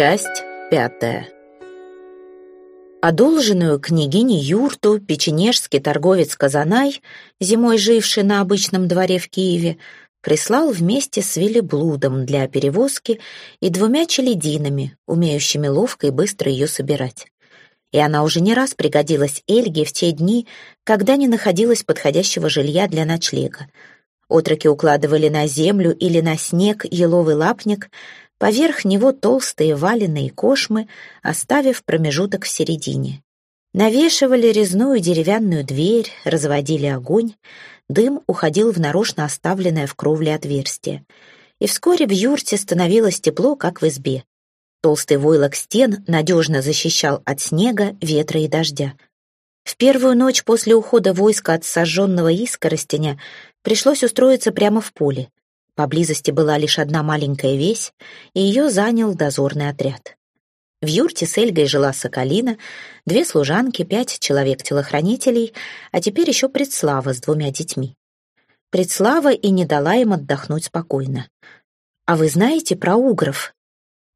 Часть пятая. Одолженную княгине Юрту печенежский торговец Казанай, зимой живший на обычном дворе в Киеве, прислал вместе с велеблудом для перевозки и двумя челядинами, умеющими ловко и быстро ее собирать. И она уже не раз пригодилась Эльге в те дни, когда не находилось подходящего жилья для ночлега. Отроки укладывали на землю или на снег еловый лапник, Поверх него толстые валенные кошмы, оставив промежуток в середине. Навешивали резную деревянную дверь, разводили огонь, дым уходил в нарочно оставленное в кровле отверстие. И вскоре в юрте становилось тепло, как в избе. Толстый войлок стен надежно защищал от снега, ветра и дождя. В первую ночь после ухода войска от сожженного искоростеня пришлось устроиться прямо в поле. Поблизости была лишь одна маленькая весь, и ее занял дозорный отряд. В юрте с Эльгой жила Соколина, две служанки, пять человек-телохранителей, а теперь еще Предслава с двумя детьми. Предслава и не дала им отдохнуть спокойно. «А вы знаете про угров?»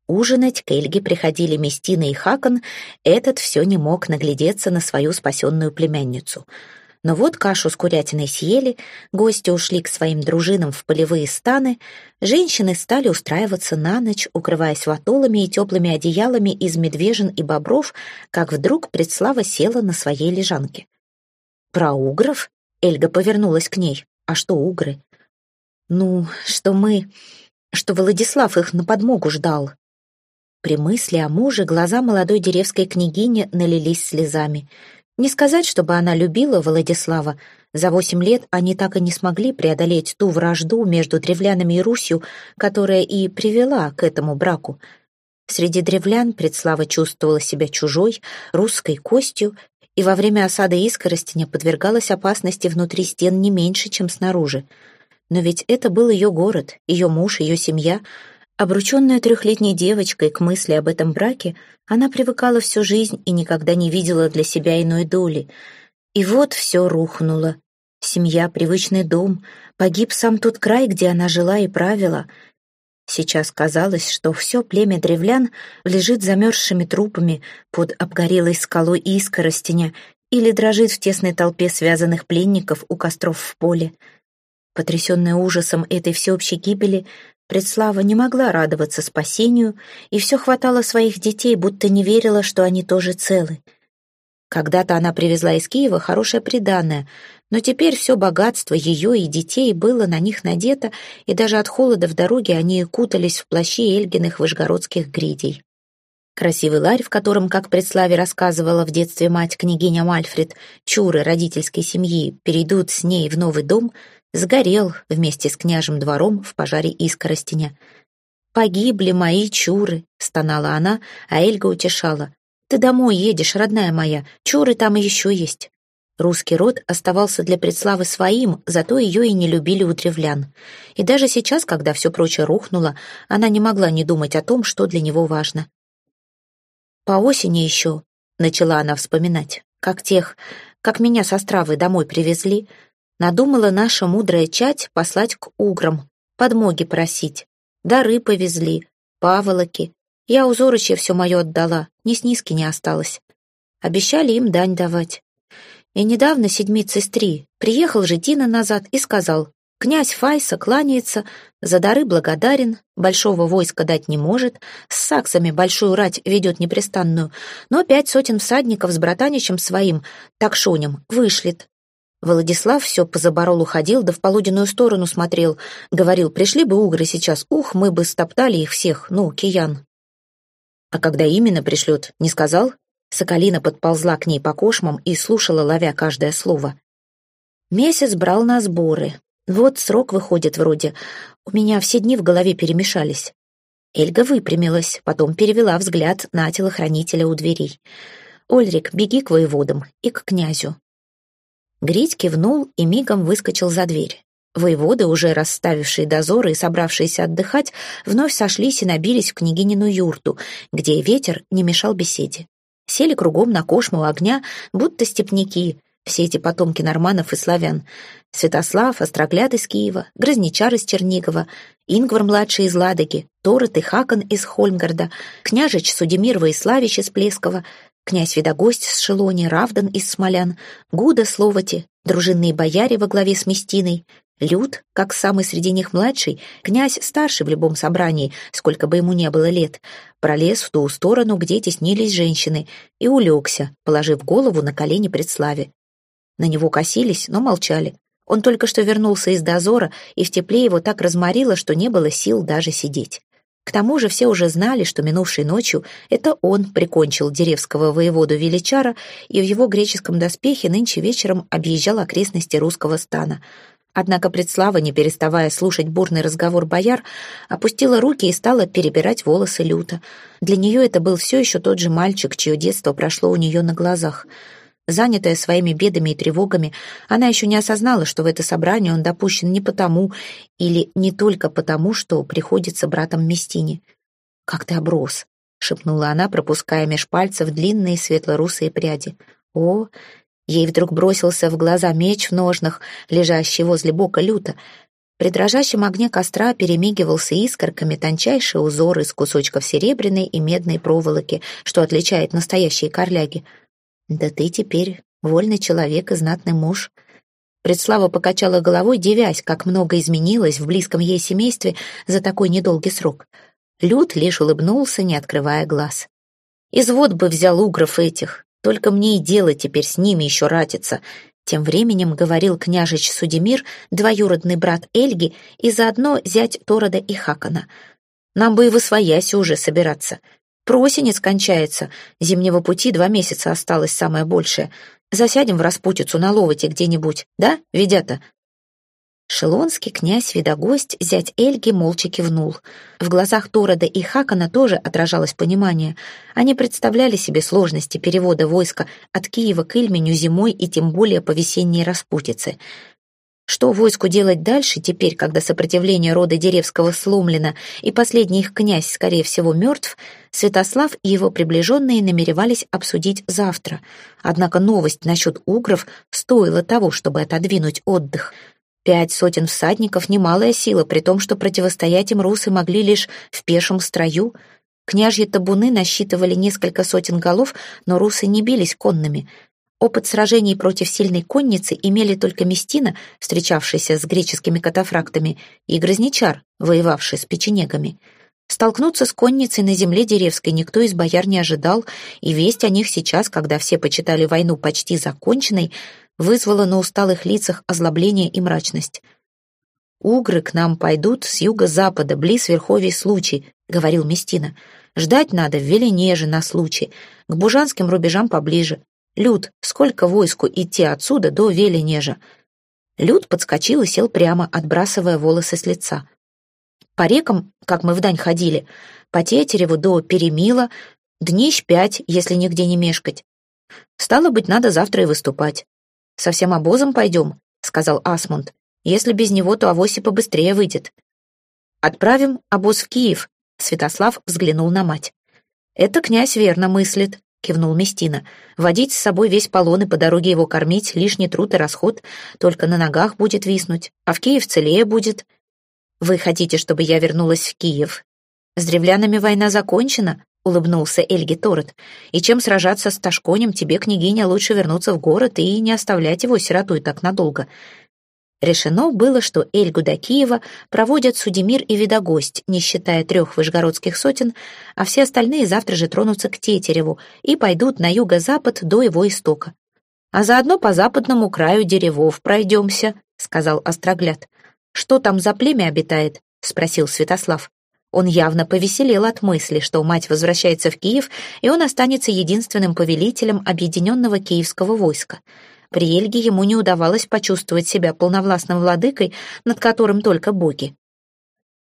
Ужинать к Эльге приходили Местина и Хакон, этот все не мог наглядеться на свою спасенную племянницу — но вот кашу с курятиной съели, гости ушли к своим дружинам в полевые станы, женщины стали устраиваться на ночь, укрываясь ватолами и теплыми одеялами из медвежин и бобров, как вдруг предслава села на своей лежанке. «Про угров?» — Эльга повернулась к ней. «А что угры?» «Ну, что мы... что Владислав их на подмогу ждал». При мысли о муже глаза молодой деревской княгини налились слезами — не сказать, чтобы она любила Владислава. За восемь лет они так и не смогли преодолеть ту вражду между древлянами и Русью, которая и привела к этому браку. Среди древлян Предслава чувствовала себя чужой, русской костью, и во время осады Искоростеня подвергалась опасности внутри стен не меньше, чем снаружи. Но ведь это был ее город, ее муж, ее семья — Обрученная трехлетней девочкой к мысли об этом браке, она привыкала всю жизнь и никогда не видела для себя иной доли. И вот все рухнуло. Семья, привычный дом, погиб сам тот край, где она жила и правила. Сейчас казалось, что все племя древлян лежит замерзшими трупами под обгорелой скалой искоростеня или дрожит в тесной толпе связанных пленников у костров в поле. Потрясенная ужасом этой всеобщей гибели, Предслава не могла радоваться спасению, и все хватало своих детей, будто не верила, что они тоже целы. Когда-то она привезла из Киева хорошее приданое, но теперь все богатство ее и детей было на них надето, и даже от холода в дороге они кутались в плащи эльгиных вышгородских гридей. Красивый ларь, в котором, как предславе рассказывала в детстве мать княгиня Мальфред, чуры родительской семьи перейдут с ней в новый дом, сгорел вместе с княжим двором в пожаре искоростеня. «Погибли мои чуры», — стонала она, а Эльга утешала. «Ты домой едешь, родная моя, чуры там еще есть». Русский род оставался для предславы своим, зато ее и не любили у древлян. И даже сейчас, когда все прочее рухнуло, она не могла не думать о том, что для него важно. «По осени еще», — начала она вспоминать, как тех, как меня со стравы домой привезли, Надумала наша мудрая чать послать к уграм, подмоги просить. Дары повезли, паволоки. Я у Зорыча все мое отдала, ни снизки не осталось. Обещали им дань давать. И недавно седмицы с три приехал же Дина назад и сказал, князь Файса кланяется, за дары благодарен, большого войска дать не может, с саксами большую рать ведет непрестанную, но пять сотен всадников с братаничем своим, такшонем, вышлет, Владислав все по заборолу ходил, да в полуденную сторону смотрел. Говорил, пришли бы угры сейчас, ух, мы бы стоптали их всех, ну, киян. А когда именно пришлет, не сказал? Соколина подползла к ней по кошмам и слушала, ловя каждое слово. Месяц брал на сборы. Вот срок выходит вроде. У меня все дни в голове перемешались. Эльга выпрямилась, потом перевела взгляд на телохранителя у дверей. «Ольрик, беги к воеводам и к князю. Грить кивнул и мигом выскочил за дверь. Воеводы, уже расставившие дозоры и собравшиеся отдыхать, вновь сошлись и набились в княгинину юрту, где ветер не мешал беседе. Сели кругом на кошму огня, будто степняки, Все эти потомки норманов и славян. Святослав, Острогляд из Киева, Грозничар из Чернигова, Ингвар-младший из Ладоги, Торет и Хакон из Хольмгарда, княжич Судемирова и Славич из Плескова, князь Видогость с Шелони, Равдан из Смолян, Гуда Словати, дружинные бояре во главе с Местиной, Люд, как самый среди них младший, князь старший в любом собрании, сколько бы ему не было лет, пролез в ту сторону, где теснились женщины, и улегся, положив голову на колени предславе. На него косились, но молчали. Он только что вернулся из дозора, и в тепле его так разморило, что не было сил даже сидеть. К тому же все уже знали, что минувшей ночью это он прикончил деревского воеводу Величара и в его греческом доспехе нынче вечером объезжал окрестности русского стана — Однако предслава, не переставая слушать бурный разговор бояр, опустила руки и стала перебирать волосы люто. Для нее это был все еще тот же мальчик, чье детство прошло у нее на глазах. Занятая своими бедами и тревогами, она еще не осознала, что в это собрание он допущен не потому или не только потому, что приходится братом Местине. «Как ты оброс!» — шепнула она, пропуская меж пальцев длинные светло-русые пряди. «О, Ей вдруг бросился в глаза меч в ножнах, лежащий возле бока люта. При дрожащем огне костра перемигивался искорками тончайший узор из кусочков серебряной и медной проволоки, что отличает настоящие корляги. «Да ты теперь вольный человек и знатный муж». Предслава покачала головой, девясь, как много изменилось в близком ей семействе за такой недолгий срок. Люд лишь улыбнулся, не открывая глаз. «Извод бы взял угров этих, только мне и дело теперь с ними еще ратиться. Тем временем говорил княжич Судемир, двоюродный брат Эльги и заодно зять Торода и Хакана. Нам бы и в уже собираться. Просенец кончается, зимнего пути два месяца осталось самое большее. Засядем в распутицу на ловоте где-нибудь, да, ведята? Шелонский князь Видогость, зять Эльги, молча кивнул. В глазах Торода и Хакана тоже отражалось понимание. Они представляли себе сложности перевода войска от Киева к Ильменю зимой и тем более по весенней распутице. Что войску делать дальше, теперь, когда сопротивление рода Деревского сломлено и последний их князь, скорее всего, мертв, Святослав и его приближенные намеревались обсудить завтра. Однако новость насчет угров стоила того, чтобы отодвинуть отдых — Пять сотен всадников — немалая сила, при том, что противостоять им русы могли лишь в пешем строю. Княжьи табуны насчитывали несколько сотен голов, но русы не бились конными. Опыт сражений против сильной конницы имели только Местина, встречавшийся с греческими катафрактами, и Грозничар, воевавший с печенегами. Столкнуться с конницей на земле деревской никто из бояр не ожидал, и весть о них сейчас, когда все почитали войну почти законченной, вызвало на усталых лицах озлобление и мрачность. «Угры к нам пойдут с юго-запада, близ Верховий случай», — говорил Местина. «Ждать надо в Веленеже на случай, к бужанским рубежам поближе. Люд, сколько войску идти отсюда до Веленежа?» Люд подскочил и сел прямо, отбрасывая волосы с лица. По рекам, как мы в дань ходили, по Тетереву до Перемила, днищ пять, если нигде не мешкать. Стало быть, надо завтра и выступать. «Со всем обозом пойдем», — сказал Асмунд. «Если без него, то авось и побыстрее выйдет». «Отправим обоз в Киев», — Святослав взглянул на мать. «Это князь верно мыслит», — кивнул Местина. «Водить с собой весь полон и по дороге его кормить — лишний труд и расход, только на ногах будет виснуть, а в Киев целее будет». «Вы хотите, чтобы я вернулась в Киев?» «С древлянами война закончена», — улыбнулся Эльги Торет. «И чем сражаться с Ташконем, тебе, княгиня, лучше вернуться в город и не оставлять его сиротой так надолго». Решено было, что Эльгу до Киева проводят Судемир и Видогость, не считая трех вышгородских сотен, а все остальные завтра же тронутся к Тетереву и пойдут на юго-запад до его истока. «А заодно по западному краю деревов пройдемся», — сказал Острогляд. «Что там за племя обитает?» — спросил Святослав. Он явно повеселел от мысли, что мать возвращается в Киев, и он останется единственным повелителем объединенного киевского войска. При Эльге ему не удавалось почувствовать себя полновластным владыкой, над которым только боги.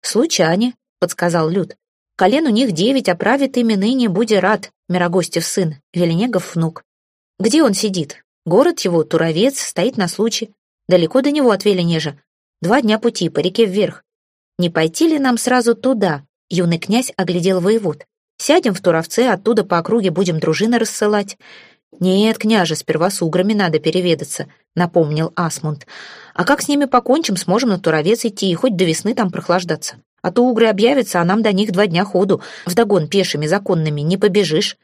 «Случане», — подсказал Люд. «Колен у них девять, а правит ими ныне Буди рад, Мирогостев сын, Веленегов внук. Где он сидит? Город его, Туровец, стоит на случай. Далеко до него от Веленежа. Два дня пути, по реке вверх. Не пойти ли нам сразу туда? Юный князь оглядел воевод. Сядем в Туровце, оттуда по округе будем дружины рассылать. «Нет, княже, сперва с уграми надо переведаться», — напомнил Асмунд. «А как с ними покончим, сможем на Туровец идти и хоть до весны там прохлаждаться. А то угры объявятся, а нам до них два дня ходу. Вдогон пешими законными не побежишь».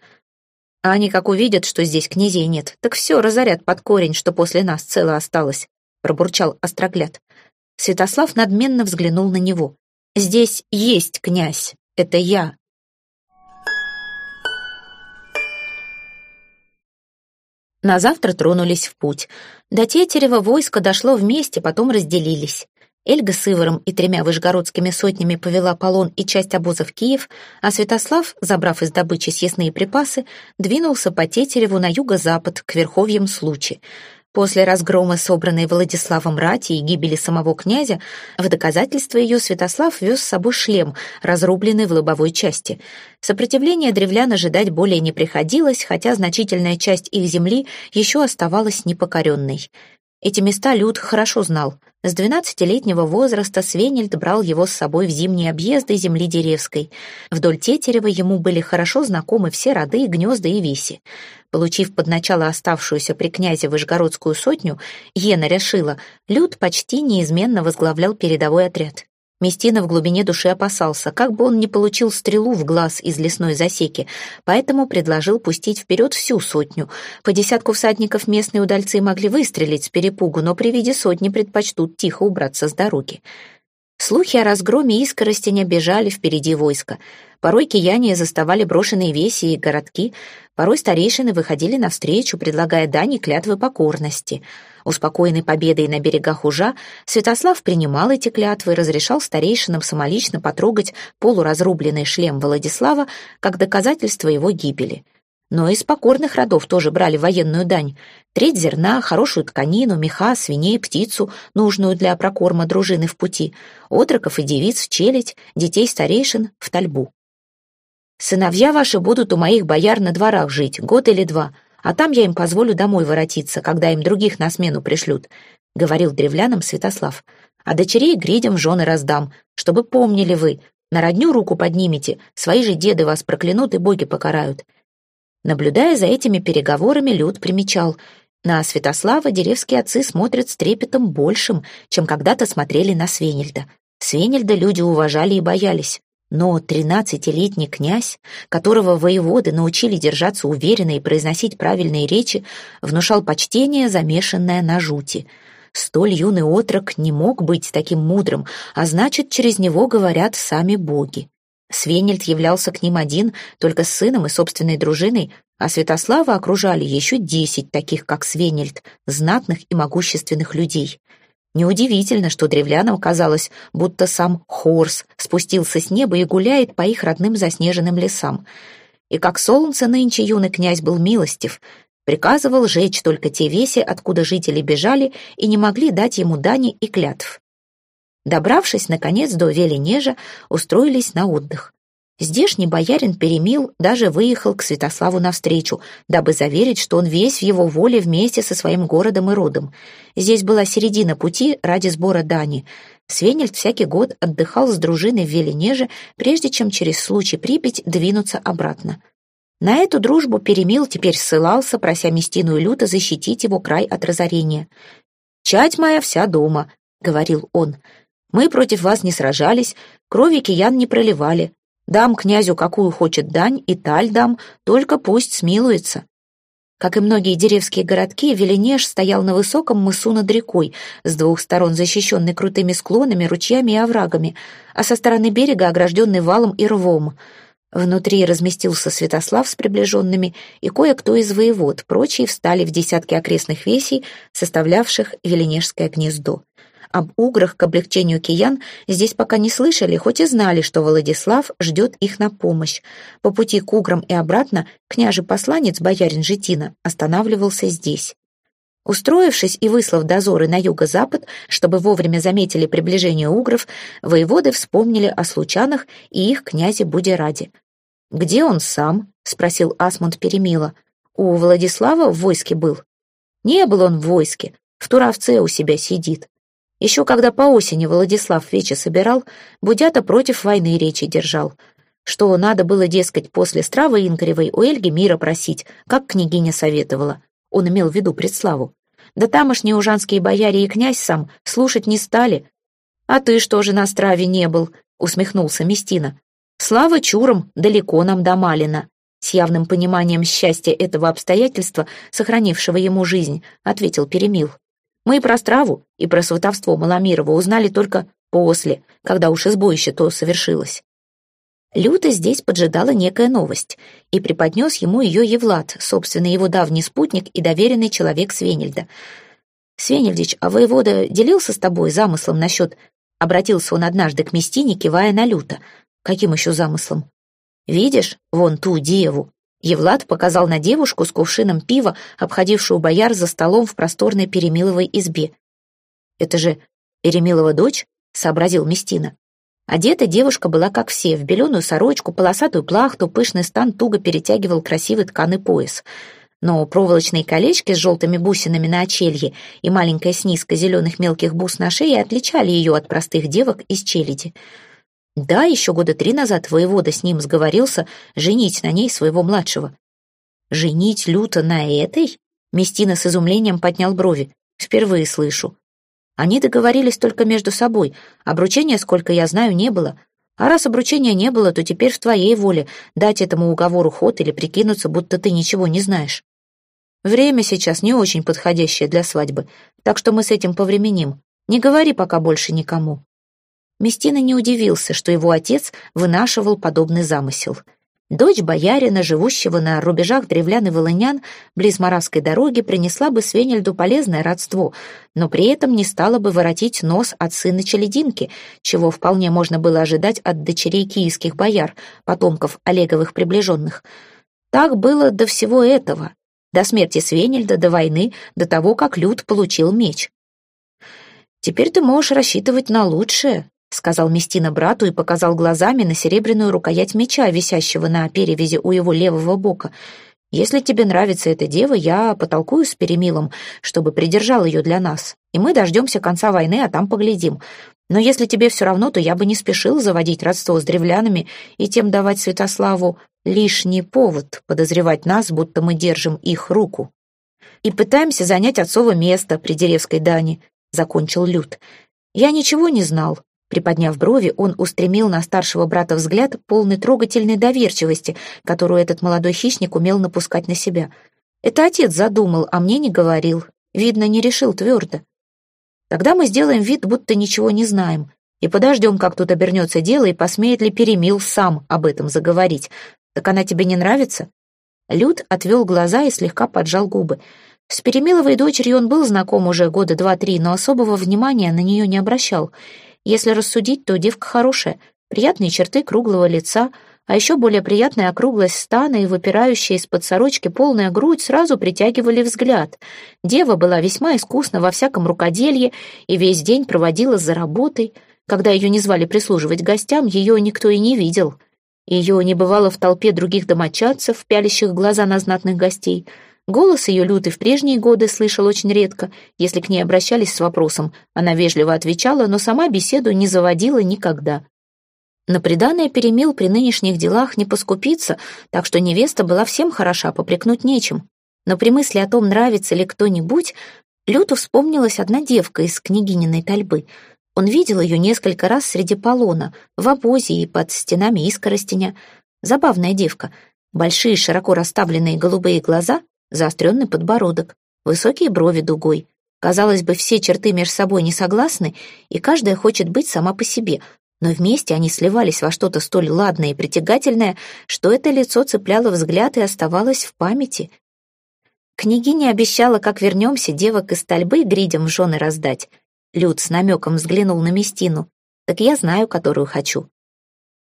А они как увидят, что здесь князей нет, так все разорят под корень, что после нас цело осталось», — пробурчал Острогляд. Святослав надменно взглянул на него. «Здесь есть князь, это я, На завтра тронулись в путь. До Тетерева войско дошло вместе, потом разделились. Эльга с Иваром и тремя вышгородскими сотнями повела полон и часть обоза в Киев, а Святослав, забрав из добычи съестные припасы, двинулся по Тетереву на юго-запад, к верховьям Случи. После разгрома собранной Владиславом рати и гибели самого князя, в доказательство ее Святослав вез с собой шлем, разрубленный в лобовой части. Сопротивления древлян ожидать более не приходилось, хотя значительная часть их земли еще оставалась непокоренной. Эти места Люд хорошо знал. С двенадцатилетнего возраста Свенельд брал его с собой в зимние объезды земли Деревской. Вдоль Тетерева ему были хорошо знакомы все роды, гнезда и виси. Получив под начало оставшуюся при князе Вышгородскую сотню, Ена решила, Люд почти неизменно возглавлял передовой отряд. Местина в глубине души опасался, как бы он не получил стрелу в глаз из лесной засеки, поэтому предложил пустить вперед всю сотню. По десятку всадников местные удальцы могли выстрелить с перепугу, но при виде сотни предпочтут тихо убраться с дороги. Слухи о разгроме искоростеня бежали впереди войска. Порой кияне заставали брошенные веси и городки, порой старейшины выходили навстречу, предлагая дани клятвы покорности — Успокоенный победой на берегах Ужа, Святослав принимал эти клятвы и разрешал старейшинам самолично потрогать полуразрубленный шлем Владислава как доказательство его гибели. Но из покорных родов тоже брали военную дань. Треть зерна, хорошую тканину, меха, свиней, птицу, нужную для прокорма дружины в пути, отроков и девиц в челядь, детей старейшин в тальбу. «Сыновья ваши будут у моих бояр на дворах жить, год или два», а там я им позволю домой воротиться, когда им других на смену пришлют», — говорил древлянам Святослав. «А дочерей гридям жены раздам, чтобы помнили вы. На родню руку поднимете, свои же деды вас проклянут и боги покарают». Наблюдая за этими переговорами, Люд примечал. На Святослава деревские отцы смотрят с трепетом большим, чем когда-то смотрели на Свенельда. Свенельда люди уважали и боялись. Но тринадцатилетний князь, которого воеводы научили держаться уверенно и произносить правильные речи, внушал почтение, замешанное на жути. Столь юный отрок не мог быть таким мудрым, а значит, через него говорят сами боги. Свенельд являлся к ним один, только с сыном и собственной дружиной, а Святослава окружали еще десять таких, как Свенельд, знатных и могущественных людей — Неудивительно, что древлянам казалось, будто сам Хорс спустился с неба и гуляет по их родным заснеженным лесам. И как солнце нынче юный князь был милостив, приказывал жечь только те веси, откуда жители бежали и не могли дать ему дани и клятв. Добравшись, наконец, до Веленежа, устроились на отдых. Здешний боярин Перемил даже выехал к Святославу навстречу, дабы заверить, что он весь в его воле вместе со своим городом и родом. Здесь была середина пути ради сбора дани. Свенельд всякий год отдыхал с дружиной в Веленеже, прежде чем через случай Припять двинуться обратно. На эту дружбу Перемил теперь ссылался, прося Местину и Люта защитить его край от разорения. «Чать моя вся дома», — говорил он. «Мы против вас не сражались, крови киян не проливали, Дам князю какую хочет дань, и таль дам, только пусть смилуется. Как и многие деревские городки, Веленеж стоял на высоком мысу над рекой, с двух сторон защищенный крутыми склонами, ручьями и оврагами, а со стороны берега огражденный валом и рвом. Внутри разместился Святослав с приближенными, и кое-кто из воевод, прочие встали в десятки окрестных весей, составлявших Веленежское гнездо. Об уграх к облегчению киян здесь пока не слышали, хоть и знали, что Владислав ждет их на помощь. По пути к уграм и обратно княже-посланец, боярин Житина, останавливался здесь. Устроившись и выслав дозоры на юго-запад, чтобы вовремя заметили приближение угров, воеводы вспомнили о случанах и их князе Будераде. «Где он сам?» — спросил Асмунд Перемила. «У Владислава в войске был?» «Не был он в войске, в Туровце у себя сидит. Еще когда по осени Владислав вечи собирал, Будята против войны речи держал. что надо было, дескать, после стравы Инкаревой у Эльги мира просить, как княгиня советовала. Он имел в виду предславу. Да тамошние ужанские бояре и князь сам слушать не стали. «А ты что же на страве не был?» — усмехнулся Местина. «Слава чурам, далеко нам до Малина». С явным пониманием счастья этого обстоятельства, сохранившего ему жизнь, ответил Перемил. «Мы и про страву, и про сватовство Маломирова узнали только после, когда уж избоище то совершилось». Люто здесь поджидала некая новость, и преподнес ему ее Евлад, собственно, его давний спутник и доверенный человек Свенельда. «Свенельдич, а воевода делился с тобой замыслом насчет...» Обратился он однажды к Местине, кивая на люто. «Каким еще замыслом?» «Видишь, вон ту деву». Евлад показал на девушку с кувшином пива, обходившую бояр за столом в просторной Перемиловой избе. «Это же Перемилова дочь?» — сообразил Местина. Одета девушка была как все, в беленую сорочку, полосатую плахту, пышный стан туго перетягивал красивый тканый пояс. Но проволочные колечки с желтыми бусинами на очелье и маленькая снизка зеленых мелких бус на шее отличали ее от простых девок из челяди. Да, еще года три назад воевода с ним сговорился женить на ней своего младшего. «Женить люто на этой?» Местина с изумлением поднял брови. «Впервые слышу. Они договорились только между собой. Обручения, сколько я знаю, не было. А раз обручения не было, то теперь в твоей воле дать этому уговору ход или прикинуться, будто ты ничего не знаешь. Время сейчас не очень подходящее для свадьбы, так что мы с этим повременим. Не говори пока больше никому». Местина не удивился, что его отец вынашивал подобный замысел — Дочь боярина, живущего на рубежах древлян и волынян, близ Моравской дороги, принесла бы Свенельду полезное родство, но при этом не стала бы воротить нос от сына Челединки, чего вполне можно было ожидать от дочерей киевских бояр, потомков Олеговых приближенных. Так было до всего этого, до смерти Свенельда, до войны, до того, как Люд получил меч. «Теперь ты можешь рассчитывать на лучшее», сказал Местина брату и показал глазами на серебряную рукоять меча, висящего на перевязи у его левого бока. «Если тебе нравится эта дева, я потолкую с Перемилом, чтобы придержал ее для нас, и мы дождемся конца войны, а там поглядим. Но если тебе все равно, то я бы не спешил заводить родство с древлянами и тем давать Святославу лишний повод подозревать нас, будто мы держим их руку. И пытаемся занять отцово место при деревской дани», — закончил Люд. «Я ничего не знал, Приподняв брови, он устремил на старшего брата взгляд, полный трогательной доверчивости, которую этот молодой хищник умел напускать на себя. Это отец задумал, а мне не говорил. Видно, не решил твердо. Тогда мы сделаем вид, будто ничего не знаем, и подождем, как тут обернется дело, и посмеет ли Перемил сам об этом заговорить. Так она тебе не нравится?» Люд отвел глаза и слегка поджал губы. С Перемиловой дочерью он был знаком уже года два-три, но особого внимания на нее не обращал — если рассудить, то девка хорошая, приятные черты круглого лица, а еще более приятная округлость стана и выпирающая из-под сорочки полная грудь сразу притягивали взгляд. Дева была весьма искусна во всяком рукоделье и весь день проводила за работой. Когда ее не звали прислуживать гостям, ее никто и не видел. Ее не бывало в толпе других домочадцев, пялящих глаза на знатных гостей — Голос ее лютый в прежние годы слышал очень редко. Если к ней обращались с вопросом, она вежливо отвечала, но сама беседу не заводила никогда. На приданное перемил при нынешних делах не поскупиться, так что невеста была всем хороша, попрекнуть нечем. Но при мысли о том, нравится ли кто-нибудь, Люту вспомнилась одна девка из княгининой тальбы. Он видел ее несколько раз среди полона, в обозе и под стенами искоростеня. Забавная девка. Большие, широко расставленные голубые глаза, заостренный подбородок, высокие брови дугой. Казалось бы, все черты между собой не согласны, и каждая хочет быть сама по себе, но вместе они сливались во что-то столь ладное и притягательное, что это лицо цепляло взгляд и оставалось в памяти. Княгиня обещала, как вернемся, девок из тальбы гридям в жены раздать. Люд с намеком взглянул на Местину. «Так я знаю, которую хочу».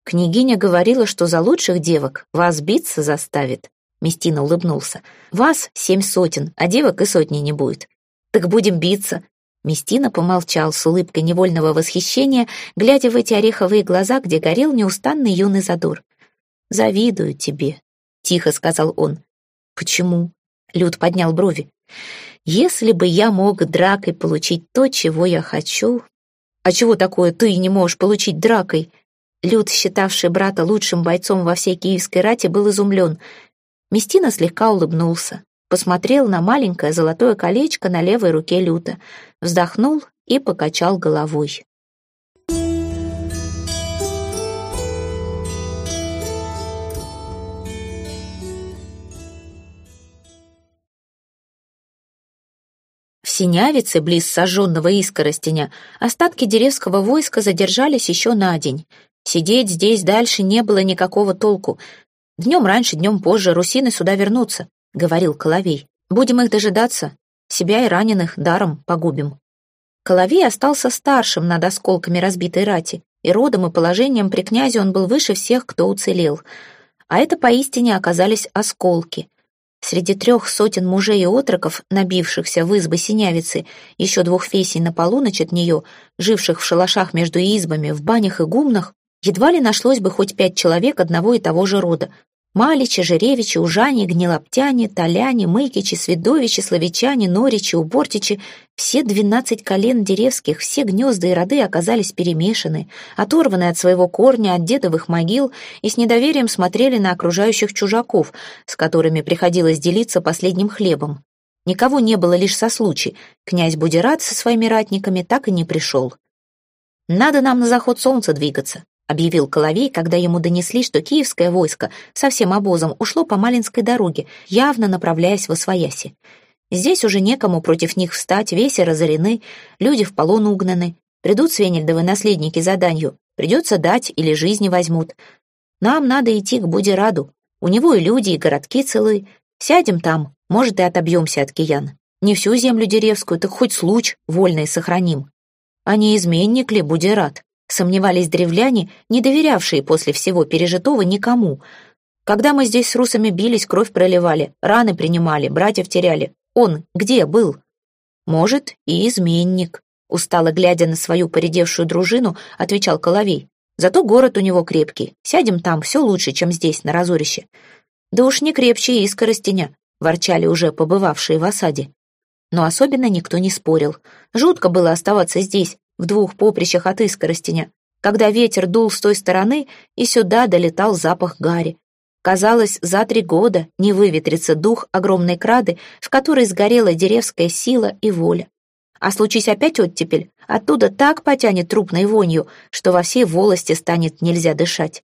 Княгиня говорила, что за лучших девок вас биться заставит. Местина улыбнулся. «Вас семь сотен, а девок и сотни не будет. Так будем биться». Местина помолчал с улыбкой невольного восхищения, глядя в эти ореховые глаза, где горел неустанный юный задор. «Завидую тебе», — тихо сказал он. «Почему?» — Люд поднял брови. «Если бы я мог дракой получить то, чего я хочу...» «А чего такое ты не можешь получить дракой?» Люд, считавший брата лучшим бойцом во всей киевской рате, был изумлен. Местина слегка улыбнулся, посмотрел на маленькое золотое колечко на левой руке Люта, вздохнул и покачал головой. Синявице, близ сожженного искоростеня, остатки деревского войска задержались еще на день. Сидеть здесь дальше не было никакого толку. Днем раньше, днем позже русины сюда вернутся, — говорил Коловей. Будем их дожидаться, себя и раненых даром погубим. Коловей остался старшим над осколками разбитой рати, и родом и положением при князе он был выше всех, кто уцелел. А это поистине оказались осколки — Среди трех сотен мужей и отроков, набившихся в избы синявицы, еще двух фесей на полуночь от нее, живших в шалашах между избами, в банях и гумнах, едва ли нашлось бы хоть пять человек одного и того же рода, Маличи, Жеревичи, Ужане, Гнилоптяне, Толяне, Мыкичи, Свидовичи, Славичане, Норичи, Убортичи — все двенадцать колен деревских, все гнезда и роды оказались перемешаны, оторваны от своего корня, от дедовых могил и с недоверием смотрели на окружающих чужаков, с которыми приходилось делиться последним хлебом. Никого не было лишь со случай. Князь Будират со своими ратниками так и не пришел. «Надо нам на заход солнца двигаться», объявил Коловей, когда ему донесли, что киевское войско со всем обозом ушло по Малинской дороге, явно направляясь в Освояси. Здесь уже некому против них встать, веси разорены, люди в полон угнаны. Придут свенельдовы наследники за данью, придется дать или жизни возьмут. Нам надо идти к Будираду. У него и люди, и городки целые. Сядем там, может, и отобьемся от киян. Не всю землю деревскую, так хоть случ вольный сохраним. А не изменник ли Будирад? Сомневались древляне, не доверявшие после всего пережитого никому. Когда мы здесь с русами бились, кровь проливали, раны принимали, братьев теряли. Он где был? Может, и изменник. Устало глядя на свою поредевшую дружину, отвечал Коловей. Зато город у него крепкий. Сядем там, все лучше, чем здесь, на разорище. Да уж не крепче искоростеня, ворчали уже побывавшие в осаде. Но особенно никто не спорил. Жутко было оставаться здесь, в двух поприщах от искоростеня, когда ветер дул с той стороны, и сюда долетал запах гари. Казалось, за три года не выветрится дух огромной крады, в которой сгорела деревская сила и воля. А случись опять оттепель, оттуда так потянет трупной вонью, что во всей волости станет нельзя дышать.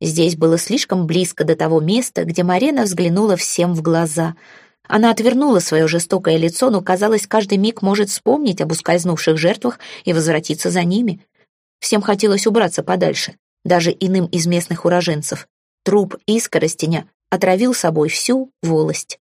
Здесь было слишком близко до того места, где Марена взглянула всем в глаза — она отвернула свое жестокое лицо, но, казалось, каждый миг может вспомнить об ускользнувших жертвах и возвратиться за ними. Всем хотелось убраться подальше, даже иным из местных уроженцев. Труп искоростеня отравил собой всю волость.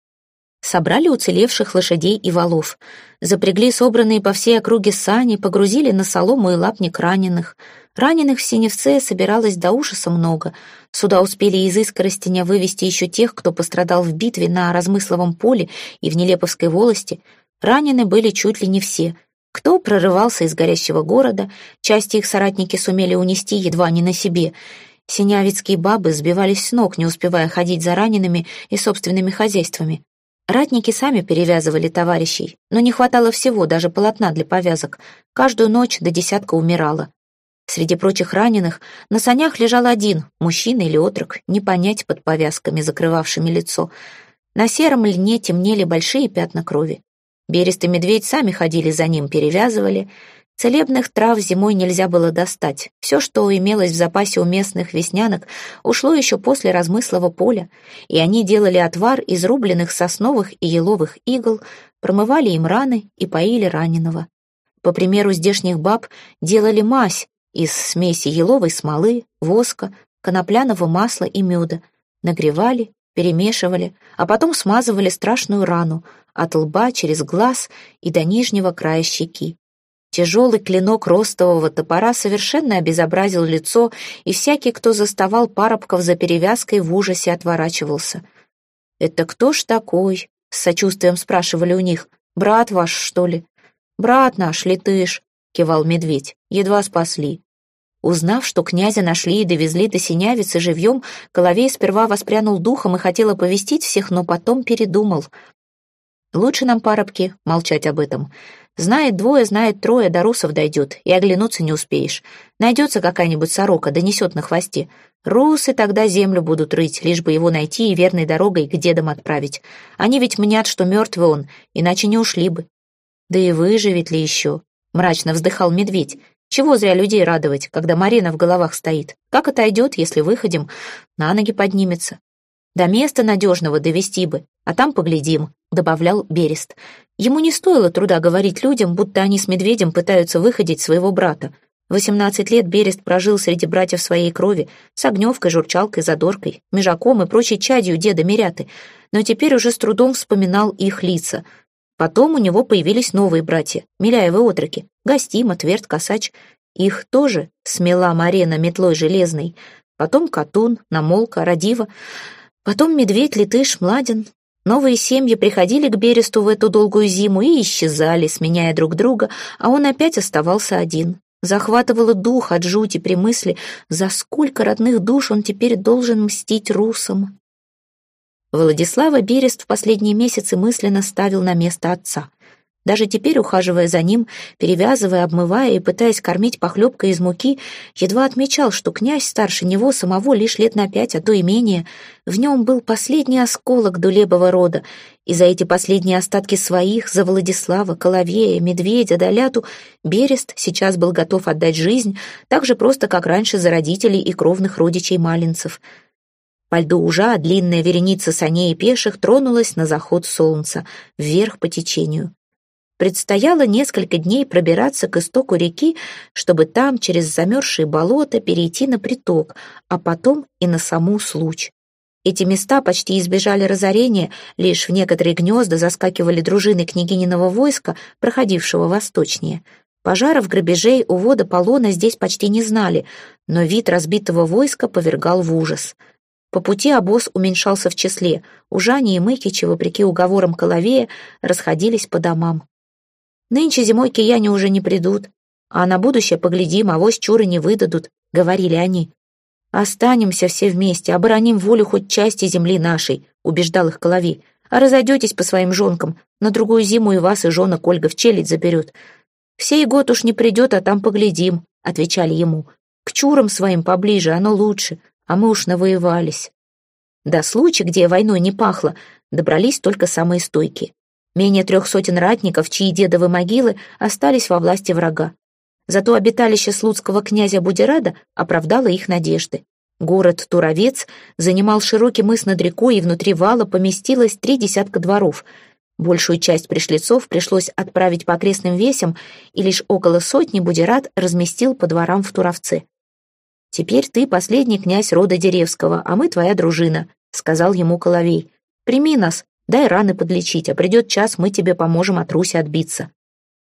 Собрали уцелевших лошадей и валов, запрягли собранные по всей округе сани, погрузили на солому и лапник раненых — Раненых в Синевце собиралось до ужаса много. Сюда успели из Искоростеня вывести еще тех, кто пострадал в битве на Размысловом поле и в Нелеповской волости. Ранены были чуть ли не все. Кто прорывался из горящего города, части их соратники сумели унести едва не на себе. Синявицкие бабы сбивались с ног, не успевая ходить за ранеными и собственными хозяйствами. Ратники сами перевязывали товарищей, но не хватало всего, даже полотна для повязок. Каждую ночь до десятка умирало. Среди прочих раненых на санях лежал один, мужчина или отрок, не понять под повязками, закрывавшими лицо. На сером льне темнели большие пятна крови. Берест и медведь сами ходили за ним, перевязывали. Целебных трав зимой нельзя было достать. Все, что имелось в запасе у местных веснянок, ушло еще после размыслого поля, и они делали отвар из рубленных сосновых и еловых игл, промывали им раны и поили раненого. По примеру здешних баб делали мазь, из смеси еловой смолы, воска, конопляного масла и меда, нагревали, перемешивали, а потом смазывали страшную рану от лба через глаз и до нижнего края щеки. Тяжелый клинок ростового топора совершенно обезобразил лицо, и всякий, кто заставал парубков за перевязкой, в ужасе отворачивался. «Это кто ж такой?» — с сочувствием спрашивали у них. «Брат ваш, что ли?» «Брат наш, летыш», — кивал медведь. «Едва спасли». Узнав, что князя нашли и довезли до Синявицы живьем, Коловей сперва воспрянул духом и хотел оповестить всех, но потом передумал. Лучше нам, парабки, молчать об этом. Знает двое, знает трое, до русов дойдет, и оглянуться не успеешь. Найдется какая-нибудь сорока, донесет на хвосте. Русы тогда землю будут рыть, лишь бы его найти и верной дорогой к дедам отправить. Они ведь мнят, что мертвый он, иначе не ушли бы. Да и выживет ли еще? Мрачно вздыхал медведь. Чего зря людей радовать, когда Марина в головах стоит? Как отойдет, если выходим? На ноги поднимется. До места надежного довести бы, а там поглядим добавлял Берест. Ему не стоило труда говорить людям, будто они с медведем пытаются выходить своего брата. Восемнадцать лет Берест прожил среди братьев своей крови, с огневкой, журчалкой, задоркой, межаком и прочей чадью деда Миряты, но теперь уже с трудом вспоминал их лица. Потом у него появились новые братья, Миляевы отроки, Гостима, Тверд, Косач. Их тоже смела Марена метлой железной. Потом Катун, Намолка, Радива. Потом Медведь, Летыш, Младен, Новые семьи приходили к Бересту в эту долгую зиму и исчезали, сменяя друг друга, а он опять оставался один. Захватывало дух от жути при мысли, за сколько родных душ он теперь должен мстить русам. Владислава Берест в последние месяцы мысленно ставил на место отца — даже теперь, ухаживая за ним, перевязывая, обмывая и пытаясь кормить похлебкой из муки, едва отмечал, что князь старше него самого лишь лет на пять, а то и менее. В нем был последний осколок Дулебова рода, и за эти последние остатки своих, за Владислава, Коловея, Медведя, Доляту, Берест сейчас был готов отдать жизнь, так же просто, как раньше за родителей и кровных родичей малинцев. По льду ужа длинная вереница саней и пеших тронулась на заход солнца, вверх по течению. Предстояло несколько дней пробираться к истоку реки, чтобы там, через замерзшие болота, перейти на приток, а потом и на саму случ. Эти места почти избежали разорения, лишь в некоторые гнезда заскакивали дружины княгининого войска, проходившего восточнее. Пожаров, грабежей, увода полона здесь почти не знали, но вид разбитого войска повергал в ужас. По пути обоз уменьшался в числе, Ужане и Мыкичи, вопреки уговорам Коловея, расходились по домам. Нынче зимой кияне уже не придут, а на будущее поглядим, авось чуры не выдадут», — говорили они. «Останемся все вместе, обороним волю хоть части земли нашей», — убеждал их Коловей. «А разойдетесь по своим жонкам, на другую зиму и вас, и жонок Ольга в челядь заберет». «Всей год уж не придет, а там поглядим», — отвечали ему. «К чурам своим поближе, оно лучше, а мы уж навоевались». До случая, где войной не пахло, добрались только самые стойкие. Менее трех сотен ратников, чьи дедовы могилы остались во власти врага. Зато обиталище слуцкого князя Будирада оправдало их надежды. Город Туровец занимал широкий мыс над рекой, и внутри вала поместилось три десятка дворов. Большую часть пришлицов пришлось отправить по окрестным весям, и лишь около сотни Будирад разместил по дворам в Туровце. «Теперь ты последний князь рода Деревского, а мы твоя дружина», — сказал ему Коловей. «Прими нас, Дай раны подлечить, а придет час, мы тебе поможем от Руси отбиться».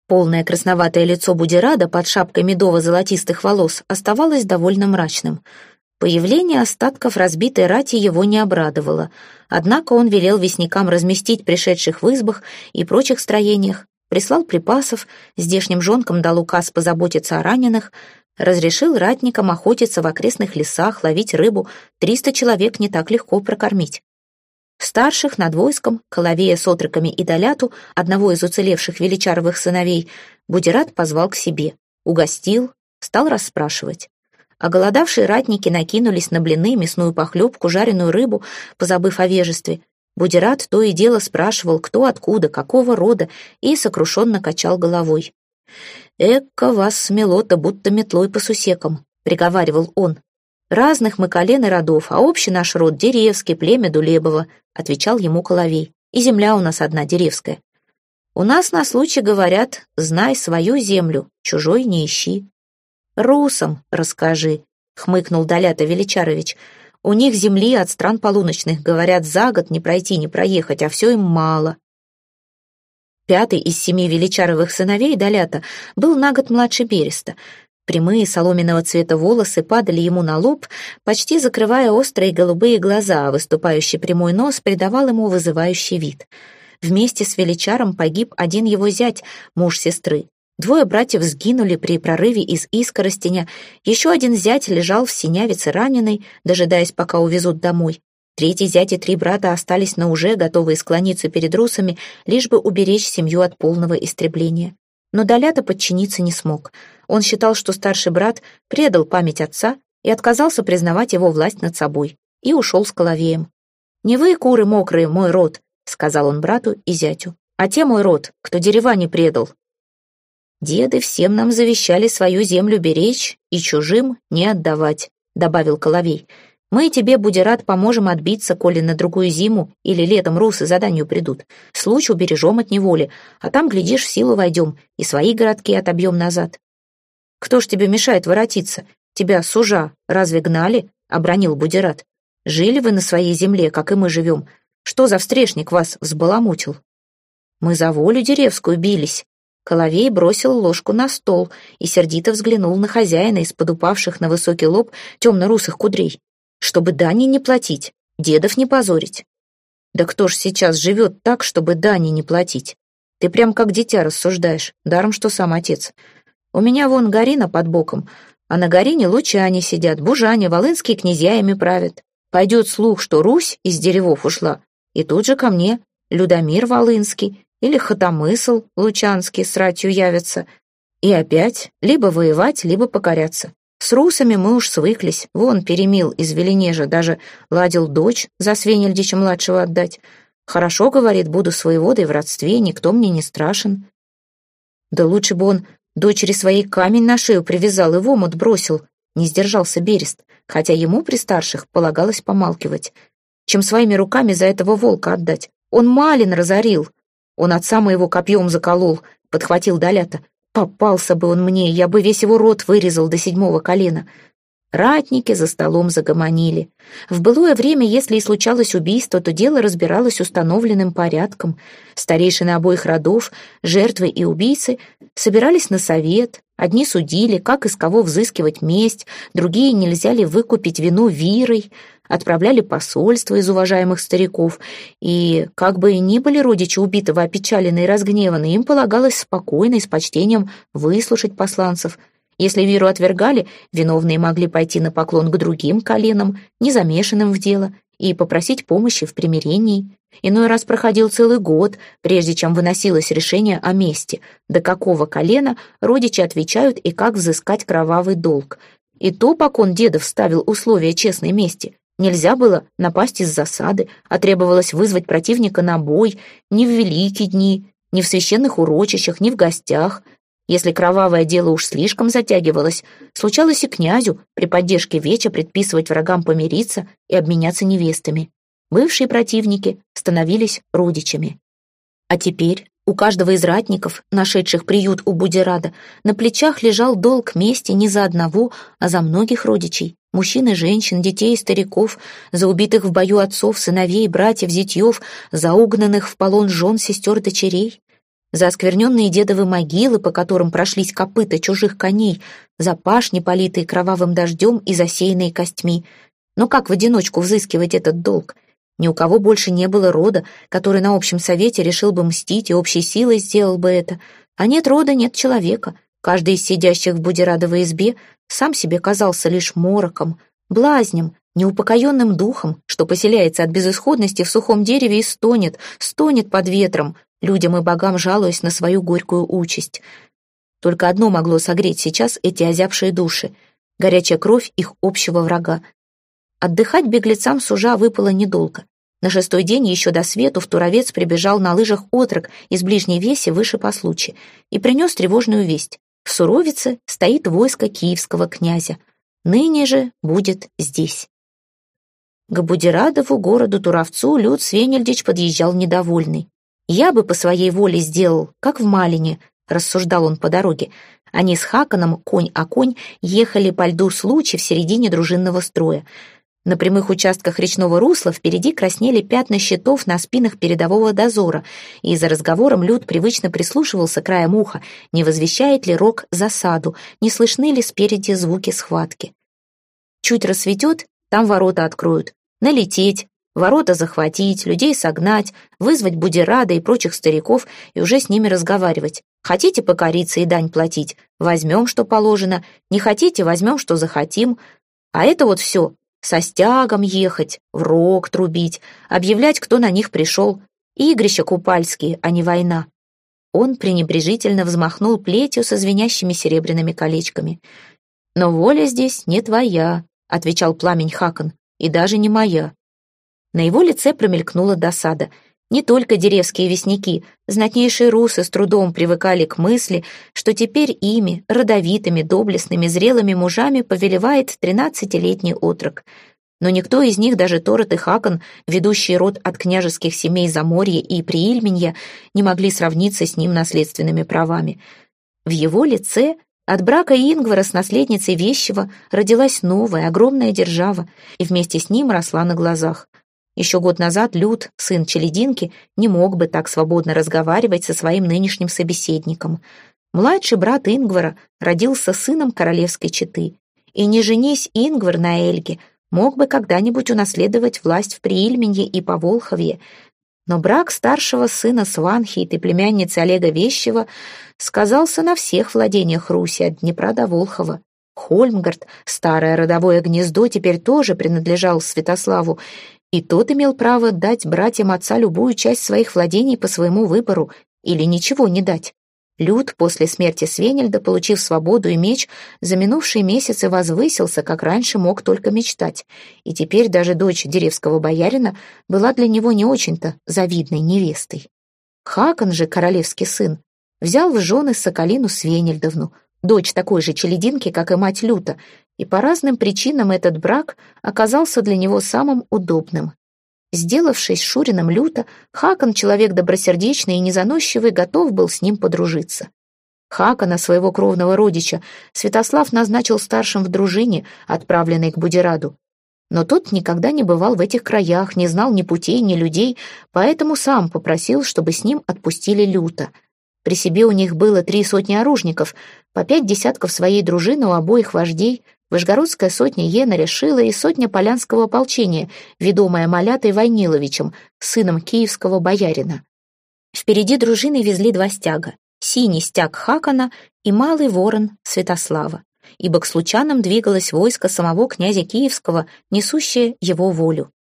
Полное красноватое лицо Будирада под шапкой медово-золотистых волос оставалось довольно мрачным. Появление остатков разбитой рати его не обрадовало, однако он велел вестникам разместить пришедших в избах и прочих строениях, прислал припасов, здешним жонкам дал указ позаботиться о раненых, разрешил ратникам охотиться в окрестных лесах, ловить рыбу, триста человек не так легко прокормить. Старших над войском, Коловея с отроками и Доляту, одного из уцелевших величаровых сыновей, Будират позвал к себе, угостил, стал расспрашивать. Оголодавшие ратники накинулись на блины, мясную похлебку, жареную рыбу, позабыв о вежестве. Будират то и дело спрашивал, кто откуда, какого рода, и сокрушенно качал головой. «Эка вас смело-то, будто метлой по сусекам», — приговаривал он. Разных мы колен и родов, а общий наш род Деревский, племя Дулебова, отвечал ему Коловей. И земля у нас одна деревская. У нас на случай говорят, знай свою землю, чужой не ищи. Русам расскажи, хмыкнул Долята Величарович. У них земли от стран полуночных, говорят, за год не пройти, не проехать, а все им мало. Пятый из семи величаровых сыновей Долята был на год младше Береста — Прямые соломенного цвета волосы падали ему на лоб, почти закрывая острые голубые глаза, а выступающий прямой нос придавал ему вызывающий вид. Вместе с величаром погиб один его зять, муж сестры. Двое братьев сгинули при прорыве из Искоростеня, еще один зять лежал в синявице раненый, дожидаясь, пока увезут домой. Третий зять и три брата остались на уже, готовые склониться перед русами, лишь бы уберечь семью от полного истребления. Но Долята подчиниться не смог. Он считал, что старший брат предал память отца и отказался признавать его власть над собой, и ушел с Коловеем. «Не вы, куры мокрые, мой род», — сказал он брату и зятю, «а те мой род, кто дерева не предал». «Деды всем нам завещали свою землю беречь и чужим не отдавать», — добавил Коловей. Мы тебе, будь рад, поможем отбиться, коли на другую зиму или летом русы заданию придут. Случай убережем от неволи, а там, глядишь, в силу войдем и свои городки отобьем назад. Кто ж тебе мешает воротиться? Тебя сужа разве гнали? — обронил Будират. Жили вы на своей земле, как и мы живем. Что за встрешник вас взбаламутил? Мы за волю деревскую бились. Коловей бросил ложку на стол и сердито взглянул на хозяина из-под упавших на высокий лоб темно-русых кудрей чтобы дани не платить, дедов не позорить. Да кто ж сейчас живет так, чтобы дани не платить? Ты прям как дитя рассуждаешь, даром что сам отец. У меня вон Гарина под боком, а на Гарине лучане сидят, бужане, волынские князья ими правят. Пойдет слух, что Русь из деревов ушла, и тут же ко мне Людомир Волынский или Хатамысл Лучанский с ратью явятся. И опять либо воевать, либо покоряться. С русами мы уж свыклись. Вон Перемил из Веленежа даже ладил дочь за Свенельдича-младшего отдать. Хорошо, говорит, буду своеводой в родстве, никто мне не страшен. Да лучше бы он дочери своей камень на шею привязал и в омут бросил. Не сдержался Берест, хотя ему при старших полагалось помалкивать. Чем своими руками за этого волка отдать? Он малин разорил. Он отца моего копьем заколол, подхватил Долята. Попался бы он мне, я бы весь его рот вырезал до седьмого колена. Ратники за столом загомонили. В былое время, если и случалось убийство, то дело разбиралось установленным порядком. Старейшины обоих родов, жертвы и убийцы, собирались на совет. Одни судили, как из кого взыскивать месть, другие нельзя ли выкупить вину вирой — отправляли посольства из уважаемых стариков, и, как бы и ни были родичи убитого опечалены и разгневаны, им полагалось спокойно и с почтением выслушать посланцев. Если Виру отвергали, виновные могли пойти на поклон к другим коленам, не замешанным в дело, и попросить помощи в примирении. Иной раз проходил целый год, прежде чем выносилось решение о месте, до какого колена родичи отвечают и как взыскать кровавый долг. И то покон дедов ставил условия честной мести. Нельзя было напасть из засады, а требовалось вызвать противника на бой ни в великие дни, ни в священных урочищах, ни в гостях. Если кровавое дело уж слишком затягивалось, случалось и князю при поддержке веча предписывать врагам помириться и обменяться невестами. Бывшие противники становились родичами. А теперь у каждого из ратников, нашедших приют у Будирада, на плечах лежал долг мести не за одного, а за многих родичей мужчин и женщин, детей и стариков, за убитых в бою отцов, сыновей, братьев, зятьев, за угнанных в полон жен, сестер, дочерей, за оскверненные дедовы могилы, по которым прошлись копыта чужих коней, за пашни, политые кровавым дождем и засеянные костьми. Но как в одиночку взыскивать этот долг? Ни у кого больше не было рода, который на общем совете решил бы мстить и общей силой сделал бы это. А нет рода, нет человека. Каждый из сидящих в Будирадовой избе сам себе казался лишь мороком, блазнем, неупокоенным духом, что поселяется от безысходности в сухом дереве и стонет, стонет под ветром, людям и богам жалуясь на свою горькую участь. Только одно могло согреть сейчас эти озябшие души — горячая кровь их общего врага. Отдыхать беглецам сужа выпало недолго. На шестой день еще до свету в Туровец прибежал на лыжах отрок из ближней веси выше по случаю и принес тревожную весть. В Суровице стоит войско киевского князя. Ныне же будет здесь. К Будирадову, городу Туровцу, Люд Свенельдич подъезжал недовольный. «Я бы по своей воле сделал, как в Малине», — рассуждал он по дороге. Они с Хаканом, конь о конь, ехали по льду случай в середине дружинного строя. На прямых участках речного русла впереди краснели пятна щитов на спинах передового дозора, и за разговором Люд привычно прислушивался краем уха, не возвещает ли Рок засаду, не слышны ли спереди звуки схватки. Чуть рассветет, там ворота откроют. Налететь, ворота захватить, людей согнать, вызвать будирада и прочих стариков и уже с ними разговаривать. Хотите покориться и дань платить? Возьмем, что положено. Не хотите, возьмем, что захотим. А это вот все со стягом ехать, в рог трубить, объявлять, кто на них пришел. Игрища купальские, а не война. Он пренебрежительно взмахнул плетью со звенящими серебряными колечками. «Но воля здесь не твоя», — отвечал пламень Хакон, — «и даже не моя». На его лице промелькнула досада. Не только деревские вестняки, знатнейшие русы с трудом привыкали к мысли, что теперь ими, родовитыми, доблестными, зрелыми мужами повелевает тринадцатилетний отрок — но никто из них, даже Торет и Хакон, ведущие род от княжеских семей Заморья и Приильменья, не могли сравниться с ним наследственными правами. В его лице от брака Ингвара с наследницей Вещева родилась новая, огромная держава, и вместе с ним росла на глазах. Еще год назад Люд, сын Челединки, не мог бы так свободно разговаривать со своим нынешним собеседником. Младший брат Ингвара родился сыном королевской четы. И не женись Ингвар на Эльге — мог бы когда-нибудь унаследовать власть в Приильменье и Поволховье, но брак старшего сына Сванхейт и племянницы Олега Вещева сказался на всех владениях Руси от Днепра до Волхова. Хольмгард, старое родовое гнездо, теперь тоже принадлежал Святославу, и тот имел право дать братьям отца любую часть своих владений по своему выбору или ничего не дать. Люд после смерти Свенельда, получив свободу и меч, за минувшие месяцы возвысился, как раньше мог только мечтать, и теперь даже дочь деревского боярина была для него не очень-то завидной невестой. Хакон же, королевский сын, взял в жены Соколину Свенельдовну, дочь такой же челединки, как и мать Люта, и по разным причинам этот брак оказался для него самым удобным. Сделавшись Шурином люто, Хакон, человек добросердечный и незаносчивый, готов был с ним подружиться. Хакона, своего кровного родича, Святослав назначил старшим в дружине, отправленной к Будираду. Но тот никогда не бывал в этих краях, не знал ни путей, ни людей, поэтому сам попросил, чтобы с ним отпустили люто. При себе у них было три сотни оружников, по пять десятков своей дружины у обоих вождей — Вышгородская сотня Ена решила и сотня полянского ополчения, ведомая Малятой Войниловичем, сыном киевского боярина. Впереди дружины везли два стяга — синий стяг Хакана и малый ворон Святослава, ибо к случанам двигалось войско самого князя Киевского, несущее его волю.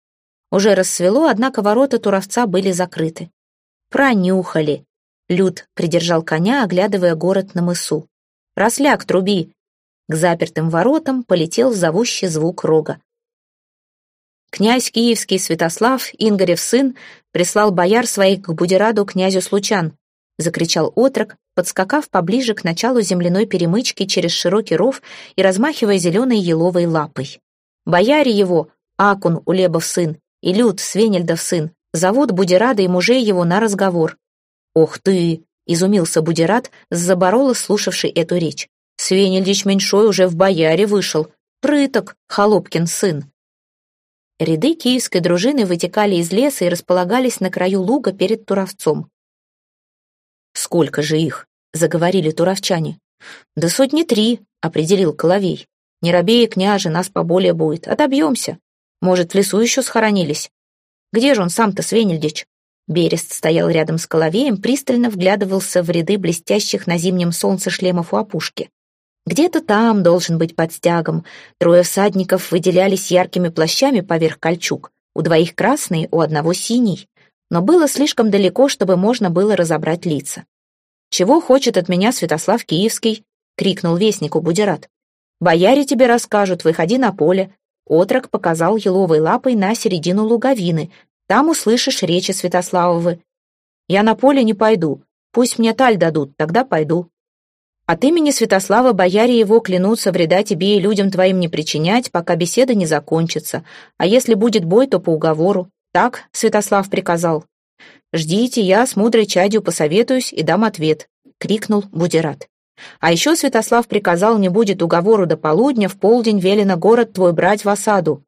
Уже рассвело, однако ворота Туровца были закрыты. «Пронюхали!» Люд придержал коня, оглядывая город на мысу. «Росляк, труби! К запертым воротам полетел зовущий звук рога. Князь Киевский Святослав, Ингарев сын, прислал бояр своих к Будираду князю Случан, закричал отрок, подскакав поближе к началу земляной перемычки через широкий ров и размахивая зеленой еловой лапой. Бояре его, Акун, Улебов сын, и Люд, Свенельдов сын, зовут Будирада и мужей его на разговор. «Ох ты!» — изумился Будирад, с заборола слушавший эту речь. Свенельдич Меньшой уже в бояре вышел. Прыток, Холопкин сын. Ряды киевской дружины вытекали из леса и располагались на краю луга перед Туровцом. «Сколько же их?» — заговорили туровчане. «Да сотни три», — определил Коловей. «Не робей, княже, нас поболее будет. Отобьемся. Может, в лесу еще схоронились? Где же он сам-то, Свенельдич?» Берест стоял рядом с Коловеем, пристально вглядывался в ряды блестящих на зимнем солнце шлемов у опушки. Где-то там должен быть под стягом. Трое всадников выделялись яркими плащами поверх кольчуг. У двоих красный, у одного синий. Но было слишком далеко, чтобы можно было разобрать лица. «Чего хочет от меня Святослав Киевский?» — крикнул вестнику Будират. «Бояре тебе расскажут, выходи на поле». Отрок показал еловой лапой на середину луговины. «Там услышишь речи Святославовы». «Я на поле не пойду. Пусть мне таль дадут, тогда пойду», от имени Святослава бояре его клянутся вреда тебе и людям твоим не причинять, пока беседа не закончится. А если будет бой, то по уговору. Так Святослав приказал. «Ждите, я с мудрой чадью посоветуюсь и дам ответ», — крикнул Будират. «А еще Святослав приказал, не будет уговору до полудня, в полдень велено город твой брать в осаду».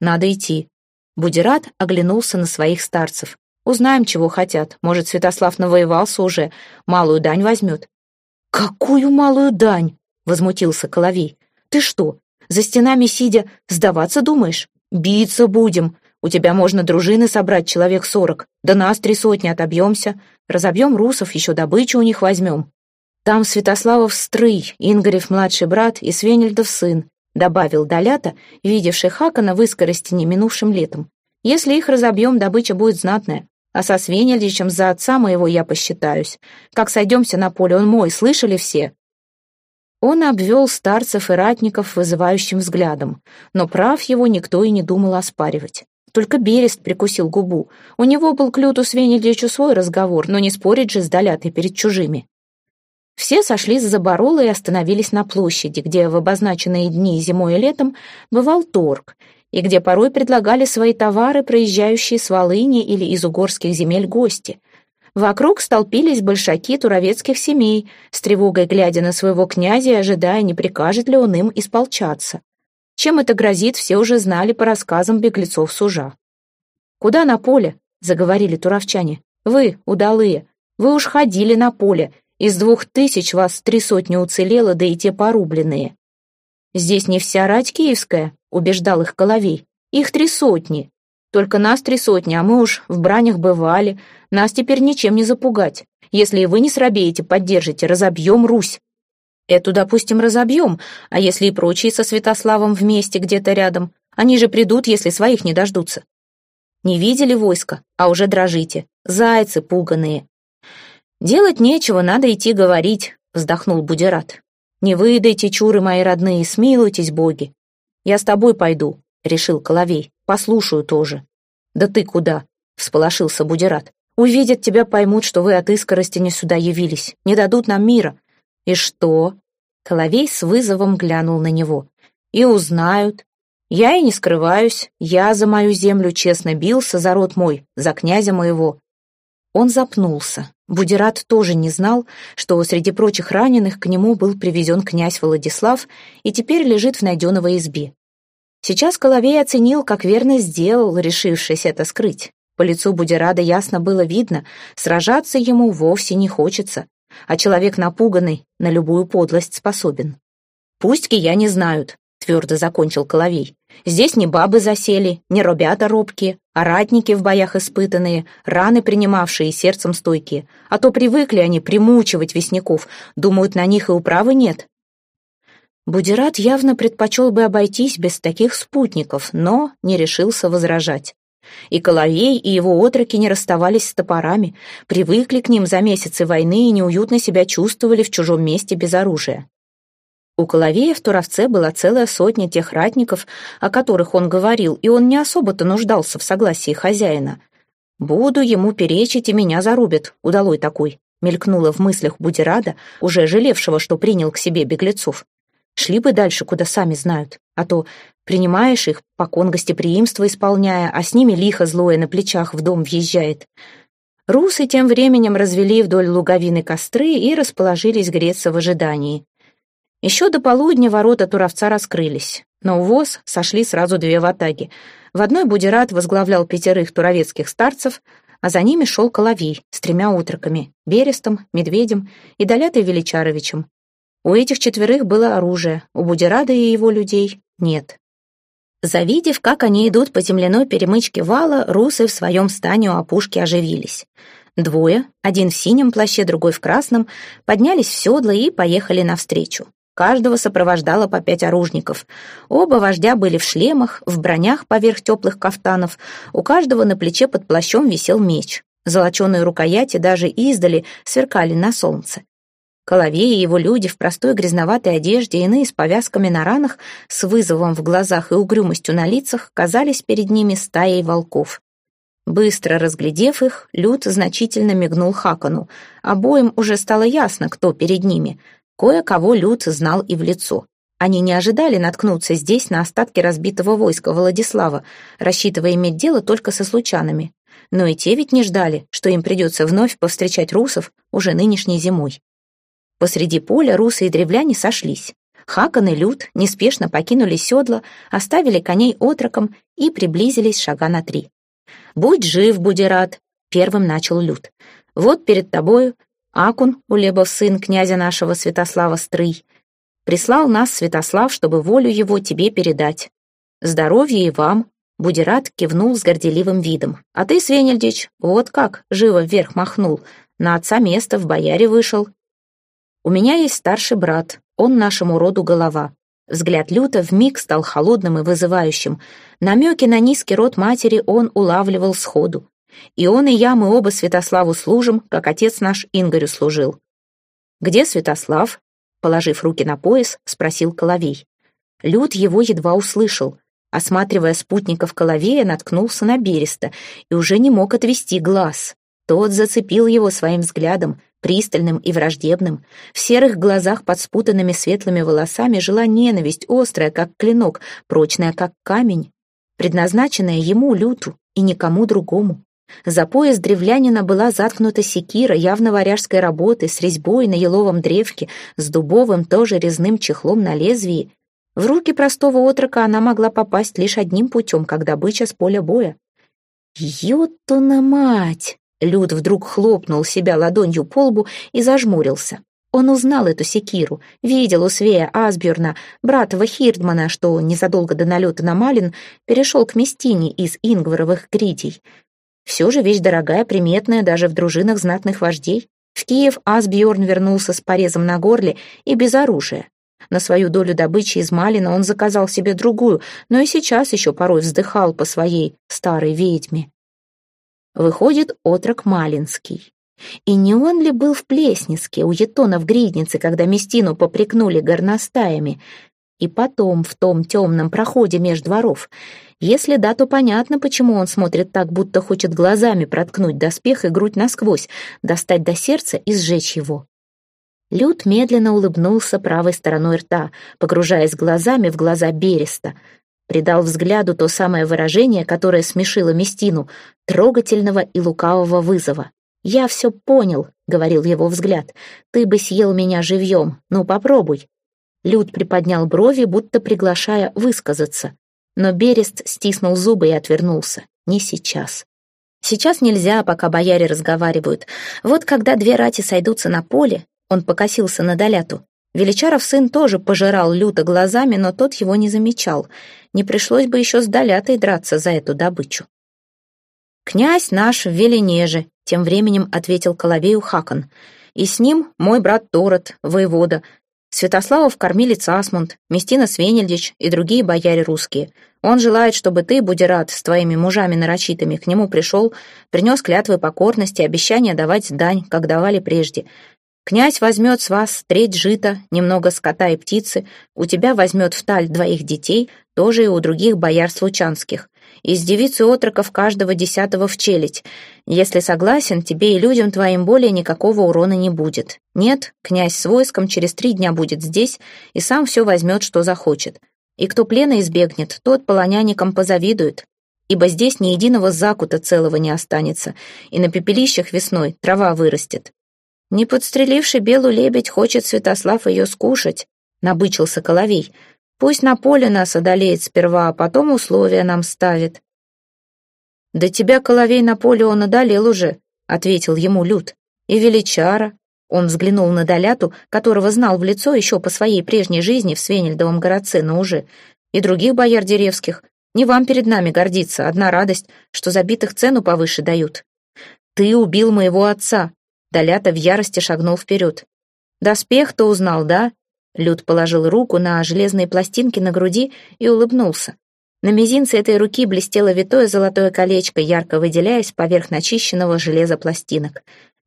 «Надо идти». Будират оглянулся на своих старцев. «Узнаем, чего хотят. Может, Святослав навоевался уже, малую дань возьмет. «Какую малую дань!» — возмутился Коловей. «Ты что, за стенами сидя, сдаваться думаешь? Биться будем. У тебя можно дружины собрать человек сорок. Да нас три сотни отобьемся. Разобьем русов, еще добычу у них возьмем. Там Святославов Стрый, Ингарев младший брат и Свенельдов сын. добавил Долята, видевший Хакана в искоростине минувшим летом. «Если их разобьем, добыча будет знатная. А со Свенельдичем за отца моего я посчитаюсь. Как сойдемся на поле, он мой, слышали все?» Он обвел старцев и ратников вызывающим взглядом, но прав его никто и не думал оспаривать. Только Берест прикусил губу. У него был к Люту Свенельдичу свой разговор, но не спорить же с Долятой перед чужими. Все сошли с заборола и остановились на площади, где в обозначенные дни зимой и летом бывал торг, и где порой предлагали свои товары проезжающие с Волыни или из угорских земель гости. Вокруг столпились большаки туровецких семей, с тревогой глядя на своего князя и ожидая, не прикажет ли он им исполчаться. Чем это грозит, все уже знали по рассказам беглецов сужа. «Куда на поле?» — заговорили туровчане. «Вы, удалые, вы уж ходили на поле, из двух тысяч вас три сотни уцелело, да и те порубленные. Здесь не вся рать киевская, убеждал их Коловей. Их три сотни. Только нас три сотни, а мы уж в бранях бывали. Нас теперь ничем не запугать. Если и вы не срабеете, поддержите, разобьем Русь. Эту, допустим, разобьем, а если и прочие со Святославом вместе где-то рядом? Они же придут, если своих не дождутся. Не видели войска, а уже дрожите. Зайцы пуганые. «Делать нечего, надо идти говорить», — вздохнул Будерат. «Не выдайте, чуры мои родные, смилуйтесь, боги. Я с тобой пойду», — решил Коловей. «Послушаю тоже». «Да ты куда?» — всполошился Будерат. «Увидят тебя, поймут, что вы от искорости не сюда явились. Не дадут нам мира». «И что?» Коловей с вызовом глянул на него. «И узнают. Я и не скрываюсь. Я за мою землю честно бился, за род мой, за князя моего». Он запнулся. Будират тоже не знал, что среди прочих раненых к нему был привезен князь Владислав и теперь лежит в найденовой избе. Сейчас Коловей оценил, как верно сделал, решившись это скрыть. По лицу Будирада ясно было видно, сражаться ему вовсе не хочется, а человек напуганный на любую подлость способен. «Пусть кияне знают», — твердо закончил Коловей. Здесь не бабы засели, не ребята робкие, а ратники в боях испытанные, раны принимавшие и сердцем стойкие. А то привыкли они примучивать весняков, думают, на них и управы нет. Будират явно предпочел бы обойтись без таких спутников, но не решился возражать. И Коловей, и его отроки не расставались с топорами, привыкли к ним за месяцы войны и неуютно себя чувствовали в чужом месте без оружия. У Коловея в Туровце была целая сотня тех ратников, о которых он говорил, и он не особо-то нуждался в согласии хозяина. «Буду ему перечить, и меня зарубят, удалой такой», мелькнуло в мыслях Будирада, уже жалевшего, что принял к себе беглецов. Шли бы дальше, куда сами знают, а то принимаешь их, покон гостеприимства исполняя, а с ними лихо злое на плечах в дом въезжает. Русы тем временем развели вдоль луговины костры и расположились греться в ожидании. Еще до полудня ворота Туровца раскрылись. На увоз сошли сразу две ватаги. В одной Будират возглавлял пятерых туровецких старцев, а за ними шел Коловей с тремя утроками — Берестом, Медведем и Долятой Величаровичем. У этих четверых было оружие, у Будирада и его людей нет. Завидев, как они идут по земляной перемычке вала, русы в своем стане у опушки оживились. Двое, один в синем плаще, другой в красном, поднялись в седло и поехали навстречу. Каждого сопровождало по пять оружников. Оба вождя были в шлемах, в бронях поверх теплых кафтанов. У каждого на плече под плащом висел меч. Золоченые рукояти даже издали сверкали на солнце. Коловей и его люди в простой грязноватой одежде, иные с повязками на ранах, с вызовом в глазах и угрюмостью на лицах, казались перед ними стаей волков. Быстро разглядев их, Люд значительно мигнул Хакану. Обоим уже стало ясно, кто перед ними — Кое-кого Люд знал и в лицо. Они не ожидали наткнуться здесь на остатки разбитого войска Владислава, рассчитывая иметь дело только со случанами. Но и те ведь не ждали, что им придется вновь повстречать русов уже нынешней зимой. Посреди поля русы и древляне сошлись. Хакон и Люд неспешно покинули седла, оставили коней отроком и приблизились шага на три. «Будь жив, буди рад», — первым начал Люд. «Вот перед тобою Акун, Улебов сын князя нашего Святослава Стрый, прислал нас Святослав, чтобы волю его тебе передать. Здоровья и вам, Будират кивнул с горделивым видом. А ты, Свенельдич, вот как, живо вверх махнул, на отца место в бояре вышел. У меня есть старший брат, он нашему роду голова. Взгляд Люта вмиг стал холодным и вызывающим. Намеки на низкий род матери он улавливал сходу. И он, и я, мы оба Святославу служим, как отец наш Ингорю служил. «Где Святослав?» Положив руки на пояс, спросил Коловей. Люд его едва услышал. Осматривая спутников Коловея, наткнулся на Береста и уже не мог отвести глаз. Тот зацепил его своим взглядом, пристальным и враждебным. В серых глазах под спутанными светлыми волосами жила ненависть, острая, как клинок, прочная, как камень, предназначенная ему, Люту, и никому другому. За пояс древлянина была заткнута секира явно варяжской работы с резьбой на еловом древке, с дубовым тоже резным чехлом на лезвии. В руки простого отрока она могла попасть лишь одним путем, как добыча с поля боя. «Ё-то мать!» Люд вдруг хлопнул себя ладонью по лбу и зажмурился. Он узнал эту секиру, видел у Свея Асбjörна, братова Хирдмана, что незадолго до налета на Малин перешел к Местине из Ингваровых гридей. Все же вещь дорогая, приметная даже в дружинах знатных вождей. В Киев Асбjörn вернулся с порезом на горле и без оружия. На свою долю добычи из Малина он заказал себе другую, но и сейчас еще порой вздыхал по своей старой ведьме. Выходит, отрок Малинский. И не он ли был в Плесницке, у Етона в Гриднице, когда Местину попрекнули горностаями? И потом, в том темном проходе меж дворов. Если да, то понятно, почему он смотрит так, будто хочет глазами проткнуть доспех и грудь насквозь, достать до сердца и сжечь его. Люд медленно улыбнулся правой стороной рта, погружаясь глазами в глаза Береста — придал взгляду то самое выражение, которое смешило Местину, трогательного и лукавого вызова. «Я все понял», — говорил его взгляд. «Ты бы съел меня живьем. Ну, попробуй». Люд приподнял брови, будто приглашая высказаться. Но Берест стиснул зубы и отвернулся. «Не сейчас». «Сейчас нельзя, пока бояре разговаривают. Вот когда две рати сойдутся на поле...» Он покосился на Доляту. Величаров сын тоже пожирал люто глазами, но тот его не замечал. Не пришлось бы еще с Долятой драться за эту добычу. «Князь наш в Веленеже», — тем временем ответил Коловею Хакон. «И с ним мой брат Торот, воевода, Святославов кормилец Асмунд, Местина Свенельдич и другие бояре русские. Он желает, чтобы ты, Будерат, с твоими мужами нарочитыми к нему пришел, принес клятвы покорности, обещания давать дань, как давали прежде. Князь возьмет с вас треть жита, немного скота и птицы, у тебя возьмет в таль двоих детей, тоже и у других бояр случанских. Из девицы отроков каждого десятого в челядь. Если согласен, тебе и людям твоим более никакого урона не будет. Нет, князь с войском через три дня будет здесь и сам все возьмет, что захочет. И кто плена избегнет, тот полоняникам позавидует, ибо здесь ни единого закута целого не останется, и на пепелищах весной трава вырастет. Не подстреливший белую лебедь хочет Святослав ее скушать, набычился Коловей. Пусть на поле нас одолеет сперва, а потом условия нам ставит. Да тебя, Коловей, на поле он одолел уже, ответил ему Люд. И величара. Он взглянул на Доляту, которого знал в лицо еще по своей прежней жизни в Свенельдовом городце, но уже. И других бояр деревских. Не вам перед нами гордиться, одна радость, что забитых цену повыше дают. Ты убил моего отца, Долята в ярости шагнул вперед. «Доспех-то узнал, да?» Люд положил руку на железные пластинки на груди и улыбнулся. На мизинце этой руки блестело витое золотое колечко, ярко выделяясь поверх начищенного железа пластинок.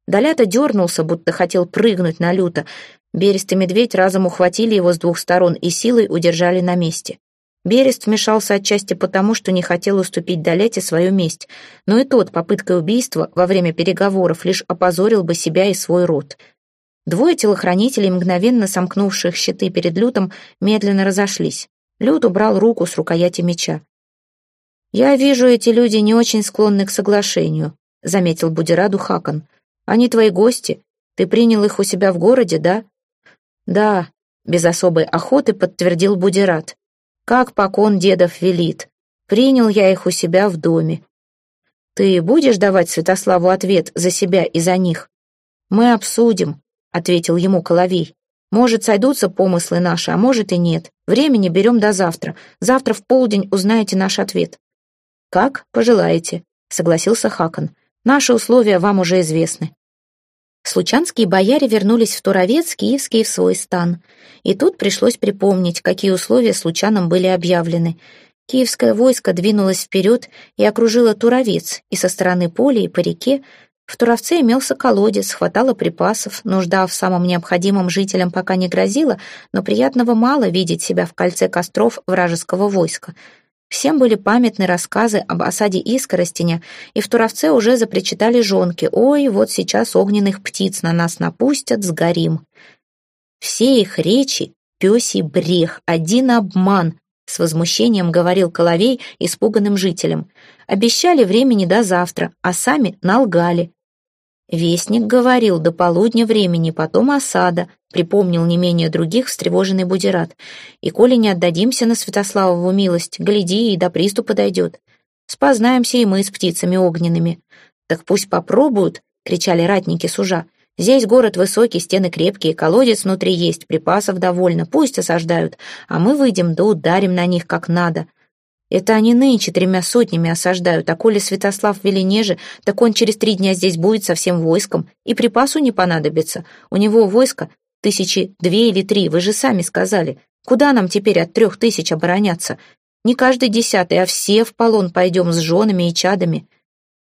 Долята дернулся, будто хотел прыгнуть на люто. Берест и медведь разом ухватили его с двух сторон и силой удержали на месте. Берест вмешался отчасти потому, что не хотел уступить Далете свою месть, но и тот попыткой убийства во время переговоров лишь опозорил бы себя и свой род. Двое телохранителей, мгновенно сомкнувших щиты перед Лютом, медленно разошлись. Лют убрал руку с рукояти меча. «Я вижу, эти люди не очень склонны к соглашению», — заметил Будираду Хакон. «Они твои гости. Ты принял их у себя в городе, да?» «Да», — без особой охоты подтвердил Будират как покон дедов велит. Принял я их у себя в доме. Ты будешь давать Святославу ответ за себя и за них? Мы обсудим, ответил ему Коловей. Может, сойдутся помыслы наши, а может и нет. Времени берем до завтра. Завтра в полдень узнаете наш ответ. Как пожелаете, согласился Хакон. Наши условия вам уже известны. Случанские бояре вернулись в Туровец, Киевский в свой стан. И тут пришлось припомнить, какие условия случанам были объявлены. Киевское войско двинулось вперед и окружило Туровец, и со стороны поля, и по реке. В Туровце имелся колодец, хватало припасов, нужда в самом необходимом жителям пока не грозила, но приятного мало видеть себя в кольце костров вражеского войска. Всем были памятны рассказы об осаде Искоростеня, и в Туровце уже запричитали жонки «Ой, вот сейчас огненных птиц на нас напустят, сгорим». Все их речи — пёсий брех, один обман, с возмущением говорил Коловей испуганным жителям. Обещали времени до завтра, а сами налгали. Вестник говорил до полудня времени, потом осада, припомнил не менее других встревоженный Будират. И коли не отдадимся на Святославову милость, гляди, и до приступа дойдет. Спознаемся и мы с птицами огненными. Так пусть попробуют, кричали ратники сужа. Здесь город высокий, стены крепкие, колодец внутри есть, припасов довольно, пусть осаждают, а мы выйдем да ударим на них как надо. Это они нынче тремя сотнями осаждают, а коли Святослав Веленеже, так он через три дня здесь будет со всем войском, и припасу не понадобится. У него войско тысячи две или три, вы же сами сказали. Куда нам теперь от трех тысяч обороняться? Не каждый десятый, а все в полон пойдем с женами и чадами.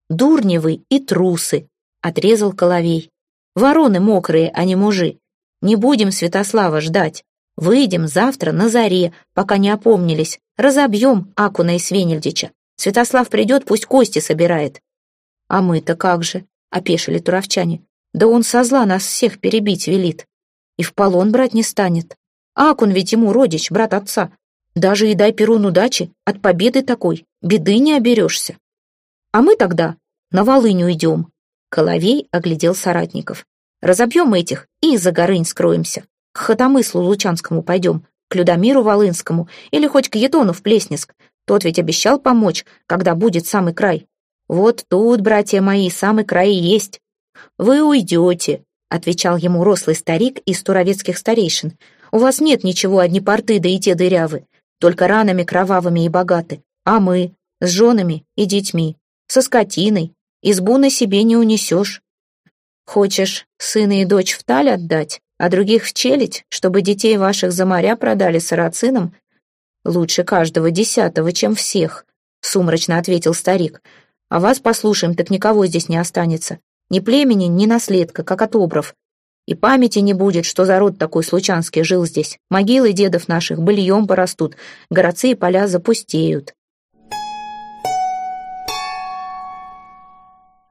Дурни вы и трусы, — отрезал Коловей. Вороны мокрые, а не мужи. Не будем Святослава ждать. Выйдем завтра на заре, пока не опомнились. Разобьем Акуна и Свенельдича. Святослав придет, пусть кости собирает. А мы-то как же, опешили туровчане. Да он со зла нас всех перебить велит. И в полон брать не станет. Акун ведь ему родич, брат отца. Даже и дай Перун удачи, от победы такой, беды не оберешься. А мы тогда на Волынь уйдем, Коловей оглядел соратников. «Разобьем этих и за горынь скроемся. К Хотомыслу Лучанскому пойдем, к Людомиру Волынскому или хоть к Етону в Плеснеск. Тот ведь обещал помочь, когда будет самый край. Вот тут, братья мои, самый край и есть. Вы уйдете», — отвечал ему рослый старик из туровецких старейшин. «У вас нет ничего, одни порты да и те дырявы, только ранами кровавыми и богаты. А мы с женами и детьми, со скотиной, Избу на себе не унесешь. Хочешь сына и дочь в таль отдать, а других в челядь, чтобы детей ваших за моря продали сарацинам? Лучше каждого десятого, чем всех, — сумрачно ответил старик. А вас послушаем, так никого здесь не останется. Ни племени, ни наследка, как от обров. И памяти не будет, что за род такой случанский жил здесь. Могилы дедов наших быльем порастут, городцы и поля запустеют.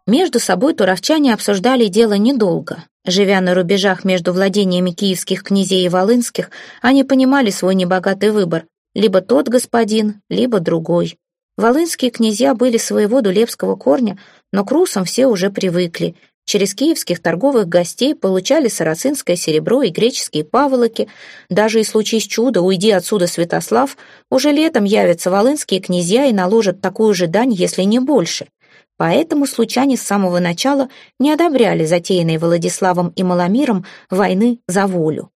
Между собой туровчане обсуждали дело недолго. Живя на рубежах между владениями киевских князей и волынских, они понимали свой небогатый выбор — либо тот господин, либо другой. Волынские князья были своего дулепского корня, но к русам все уже привыкли. Через киевских торговых гостей получали сарацинское серебро и греческие паволоки. Даже и случись чудо, уйди отсюда Святослав, уже летом явятся волынские князья и наложат такую же дань, если не больше. Поэтому случане с самого начала не одобряли затеянной Владиславом и Маломиром войны за волю.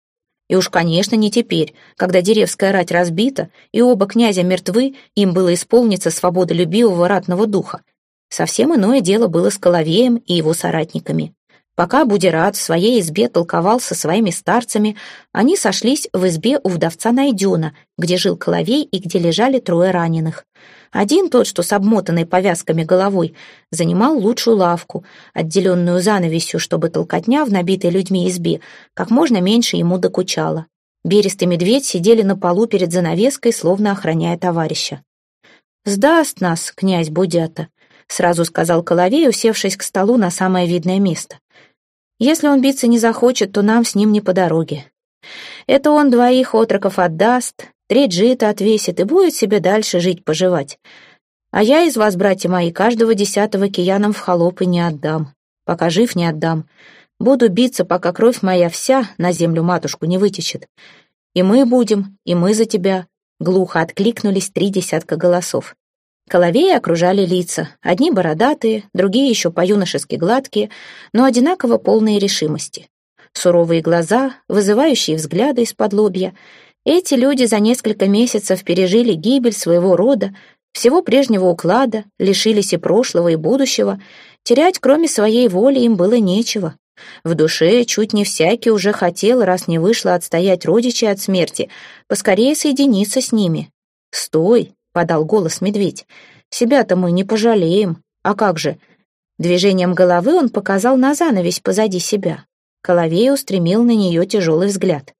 И уж, конечно, не теперь, когда деревская рать разбита, и оба князя мертвы, им было исполниться свободолюбивого ратного духа. Совсем иное дело было с Коловеем и его соратниками. Пока Будират в своей избе толковал со своими старцами, они сошлись в избе у вдовца Найдена, где жил Коловей и где лежали трое раненых. Один тот, что с обмотанной повязками головой, занимал лучшую лавку, отделенную занавесью, чтобы толкотня в набитой людьми избе как можно меньше ему докучала. Берест и медведь сидели на полу перед занавеской, словно охраняя товарища. «Сдаст нас, князь Будята», — сразу сказал Коловей, усевшись к столу на самое видное место. «Если он биться не захочет, то нам с ним не по дороге. Это он двоих отроков отдаст, треть жита отвесит и будет себе дальше жить-поживать. А я из вас, братья мои, каждого десятого киянам в холопы не отдам. Пока жив не отдам. Буду биться, пока кровь моя вся на землю матушку не вытечет. И мы будем, и мы за тебя. Глухо откликнулись три десятка голосов. Коловеи окружали лица, одни бородатые, другие еще по-юношески гладкие, но одинаково полные решимости. Суровые глаза, вызывающие взгляды из-под лобья — эти люди за несколько месяцев пережили гибель своего рода, всего прежнего уклада, лишились и прошлого, и будущего. Терять, кроме своей воли, им было нечего. В душе чуть не всякий уже хотел, раз не вышло отстоять родичей от смерти, поскорее соединиться с ними. «Стой!» — подал голос медведь. «Себя-то мы не пожалеем. А как же?» Движением головы он показал на занавесь позади себя. Коловей устремил на нее тяжелый взгляд.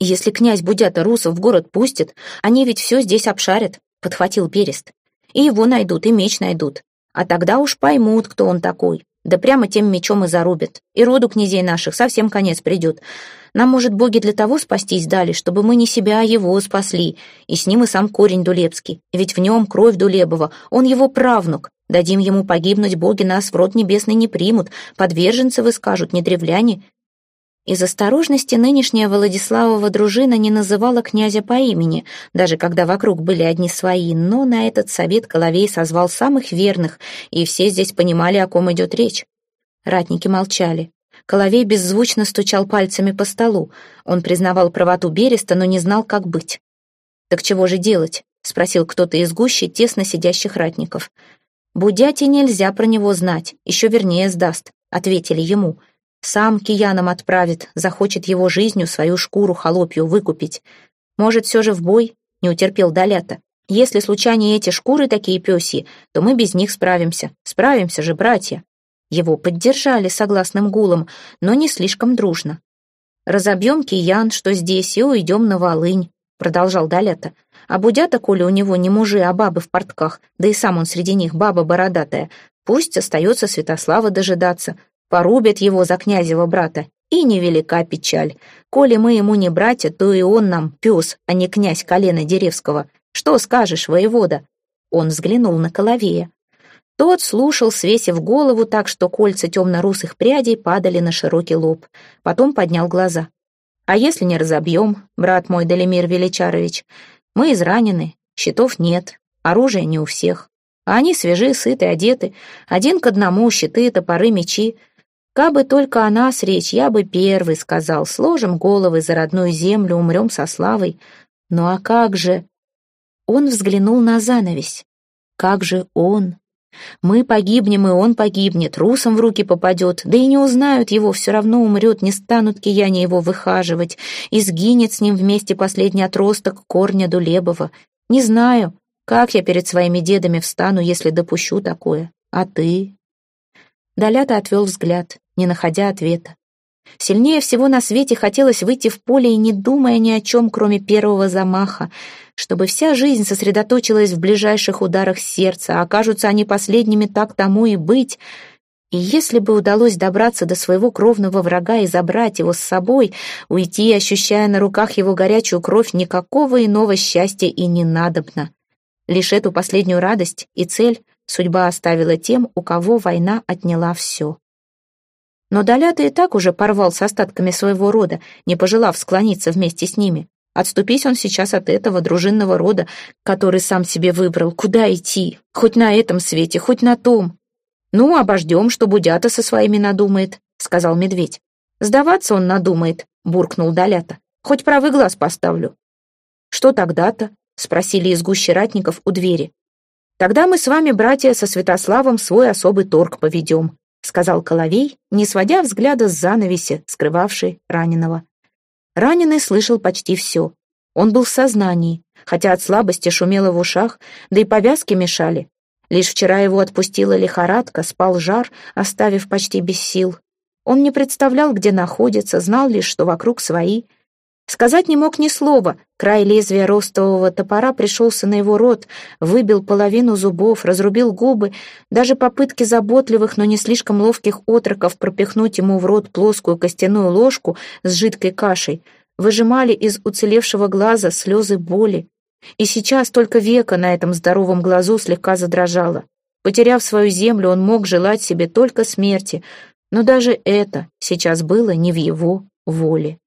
«Если князь Будята русов в город пустит, они ведь все здесь обшарят», — подхватил Перест. «И его найдут, и меч найдут. А тогда уж поймут, кто он такой. Да прямо тем мечом и зарубят. И роду князей наших совсем конец придет. Нам, может, боги для того спастись дали, чтобы мы не себя, а его спасли. И с ним и сам корень Дулебский. Ведь в нем кровь Дулебова, он его правнук. Дадим ему погибнуть, боги нас в род небесный не примут. Подверженцы вы скажут, не древляне. Из осторожности нынешняя Владиславова дружина не называла князя по имени, даже когда вокруг были одни свои, но на этот совет Коловей созвал самых верных, и все здесь понимали, о ком идет речь. Ратники молчали. Коловей беззвучно стучал пальцами по столу. Он признавал правоту Береста, но не знал, как быть. «Так чего же делать?» — спросил кто-то из гущи тесно сидящих ратников. «Будяте нельзя про него знать, еще вернее сдаст», — ответили ему — сам киянам отправит, захочет его жизнью свою шкуру холопью выкупить. Может, все же в бой? Не утерпел Долята. Если случайно эти шкуры такие пёсьи, то мы без них справимся. Справимся же, братья. Его поддержали согласным гулом, но не слишком дружно. «Разобьем киян, что здесь, и уйдем на Волынь», — продолжал Долята. «А будята, коли у него не мужи, а бабы в портках, да и сам он среди них баба бородатая, пусть остается Святослава дожидаться, Порубят его за князева брата, и невелика печаль. Коли мы ему не братья, то и он нам пес, а не князь колена Деревского. Что скажешь, воевода?» Он взглянул на Коловея. Тот слушал, свесив голову так, что кольца темно-русых прядей падали на широкий лоб. Потом поднял глаза. «А если не разобьем, брат мой Далимир Величарович? Мы изранены, щитов нет, оружия не у всех. А они свежи, сыты, одеты. Один к одному, щиты, топоры, мечи. Кабы только о нас речь, я бы первый сказал, сложим головы за родную землю, умрем со славой. Ну а как же? Он взглянул на занавесь. Как же он? Мы погибнем, и он погибнет, русам в руки попадет, да и не узнают его, все равно умрет, не станут кияне его выхаживать, и сгинет с ним вместе последний отросток корня Дулебова. Не знаю, как я перед своими дедами встану, если допущу такое. А ты? Долята отвел взгляд, не находя ответа. Сильнее всего на свете хотелось выйти в поле и не думая ни о чем, кроме первого замаха, чтобы вся жизнь сосредоточилась в ближайших ударах сердца, а окажутся они последними так тому и быть. И если бы удалось добраться до своего кровного врага и забрать его с собой, уйти, ощущая на руках его горячую кровь, никакого иного счастья и не надобно. Лишь эту последнюю радость и цель Судьба оставила тем, у кого война отняла все. Но Долята и так уже порвал с остатками своего рода, не пожелав склониться вместе с ними. Отступись он сейчас от этого дружинного рода, который сам себе выбрал, куда идти, хоть на этом свете, хоть на том. «Ну, обождем, что Будята со своими надумает», — сказал медведь. «Сдаваться он надумает», — буркнул Долята. «Хоть правый глаз поставлю». «Что тогда-то?» — спросили из гущи ратников у двери. Тогда мы с вами, братья, со Святославом свой особый торг поведем», сказал Коловей, не сводя взгляда с занавеси, скрывавшей раненого. Раненый слышал почти все. Он был в сознании, хотя от слабости шумело в ушах, да и повязки мешали. Лишь вчера его отпустила лихорадка, спал жар, оставив почти без сил. Он не представлял, где находится, знал лишь, что вокруг свои — Сказать не мог ни слова. Край лезвия ростового топора пришелся на его рот, выбил половину зубов, разрубил губы. Даже попытки заботливых, но не слишком ловких отроков пропихнуть ему в рот плоскую костяную ложку с жидкой кашей выжимали из уцелевшего глаза слезы боли. И сейчас только века на этом здоровом глазу слегка задрожало. Потеряв свою землю, он мог желать себе только смерти, но даже это сейчас было не в его воле.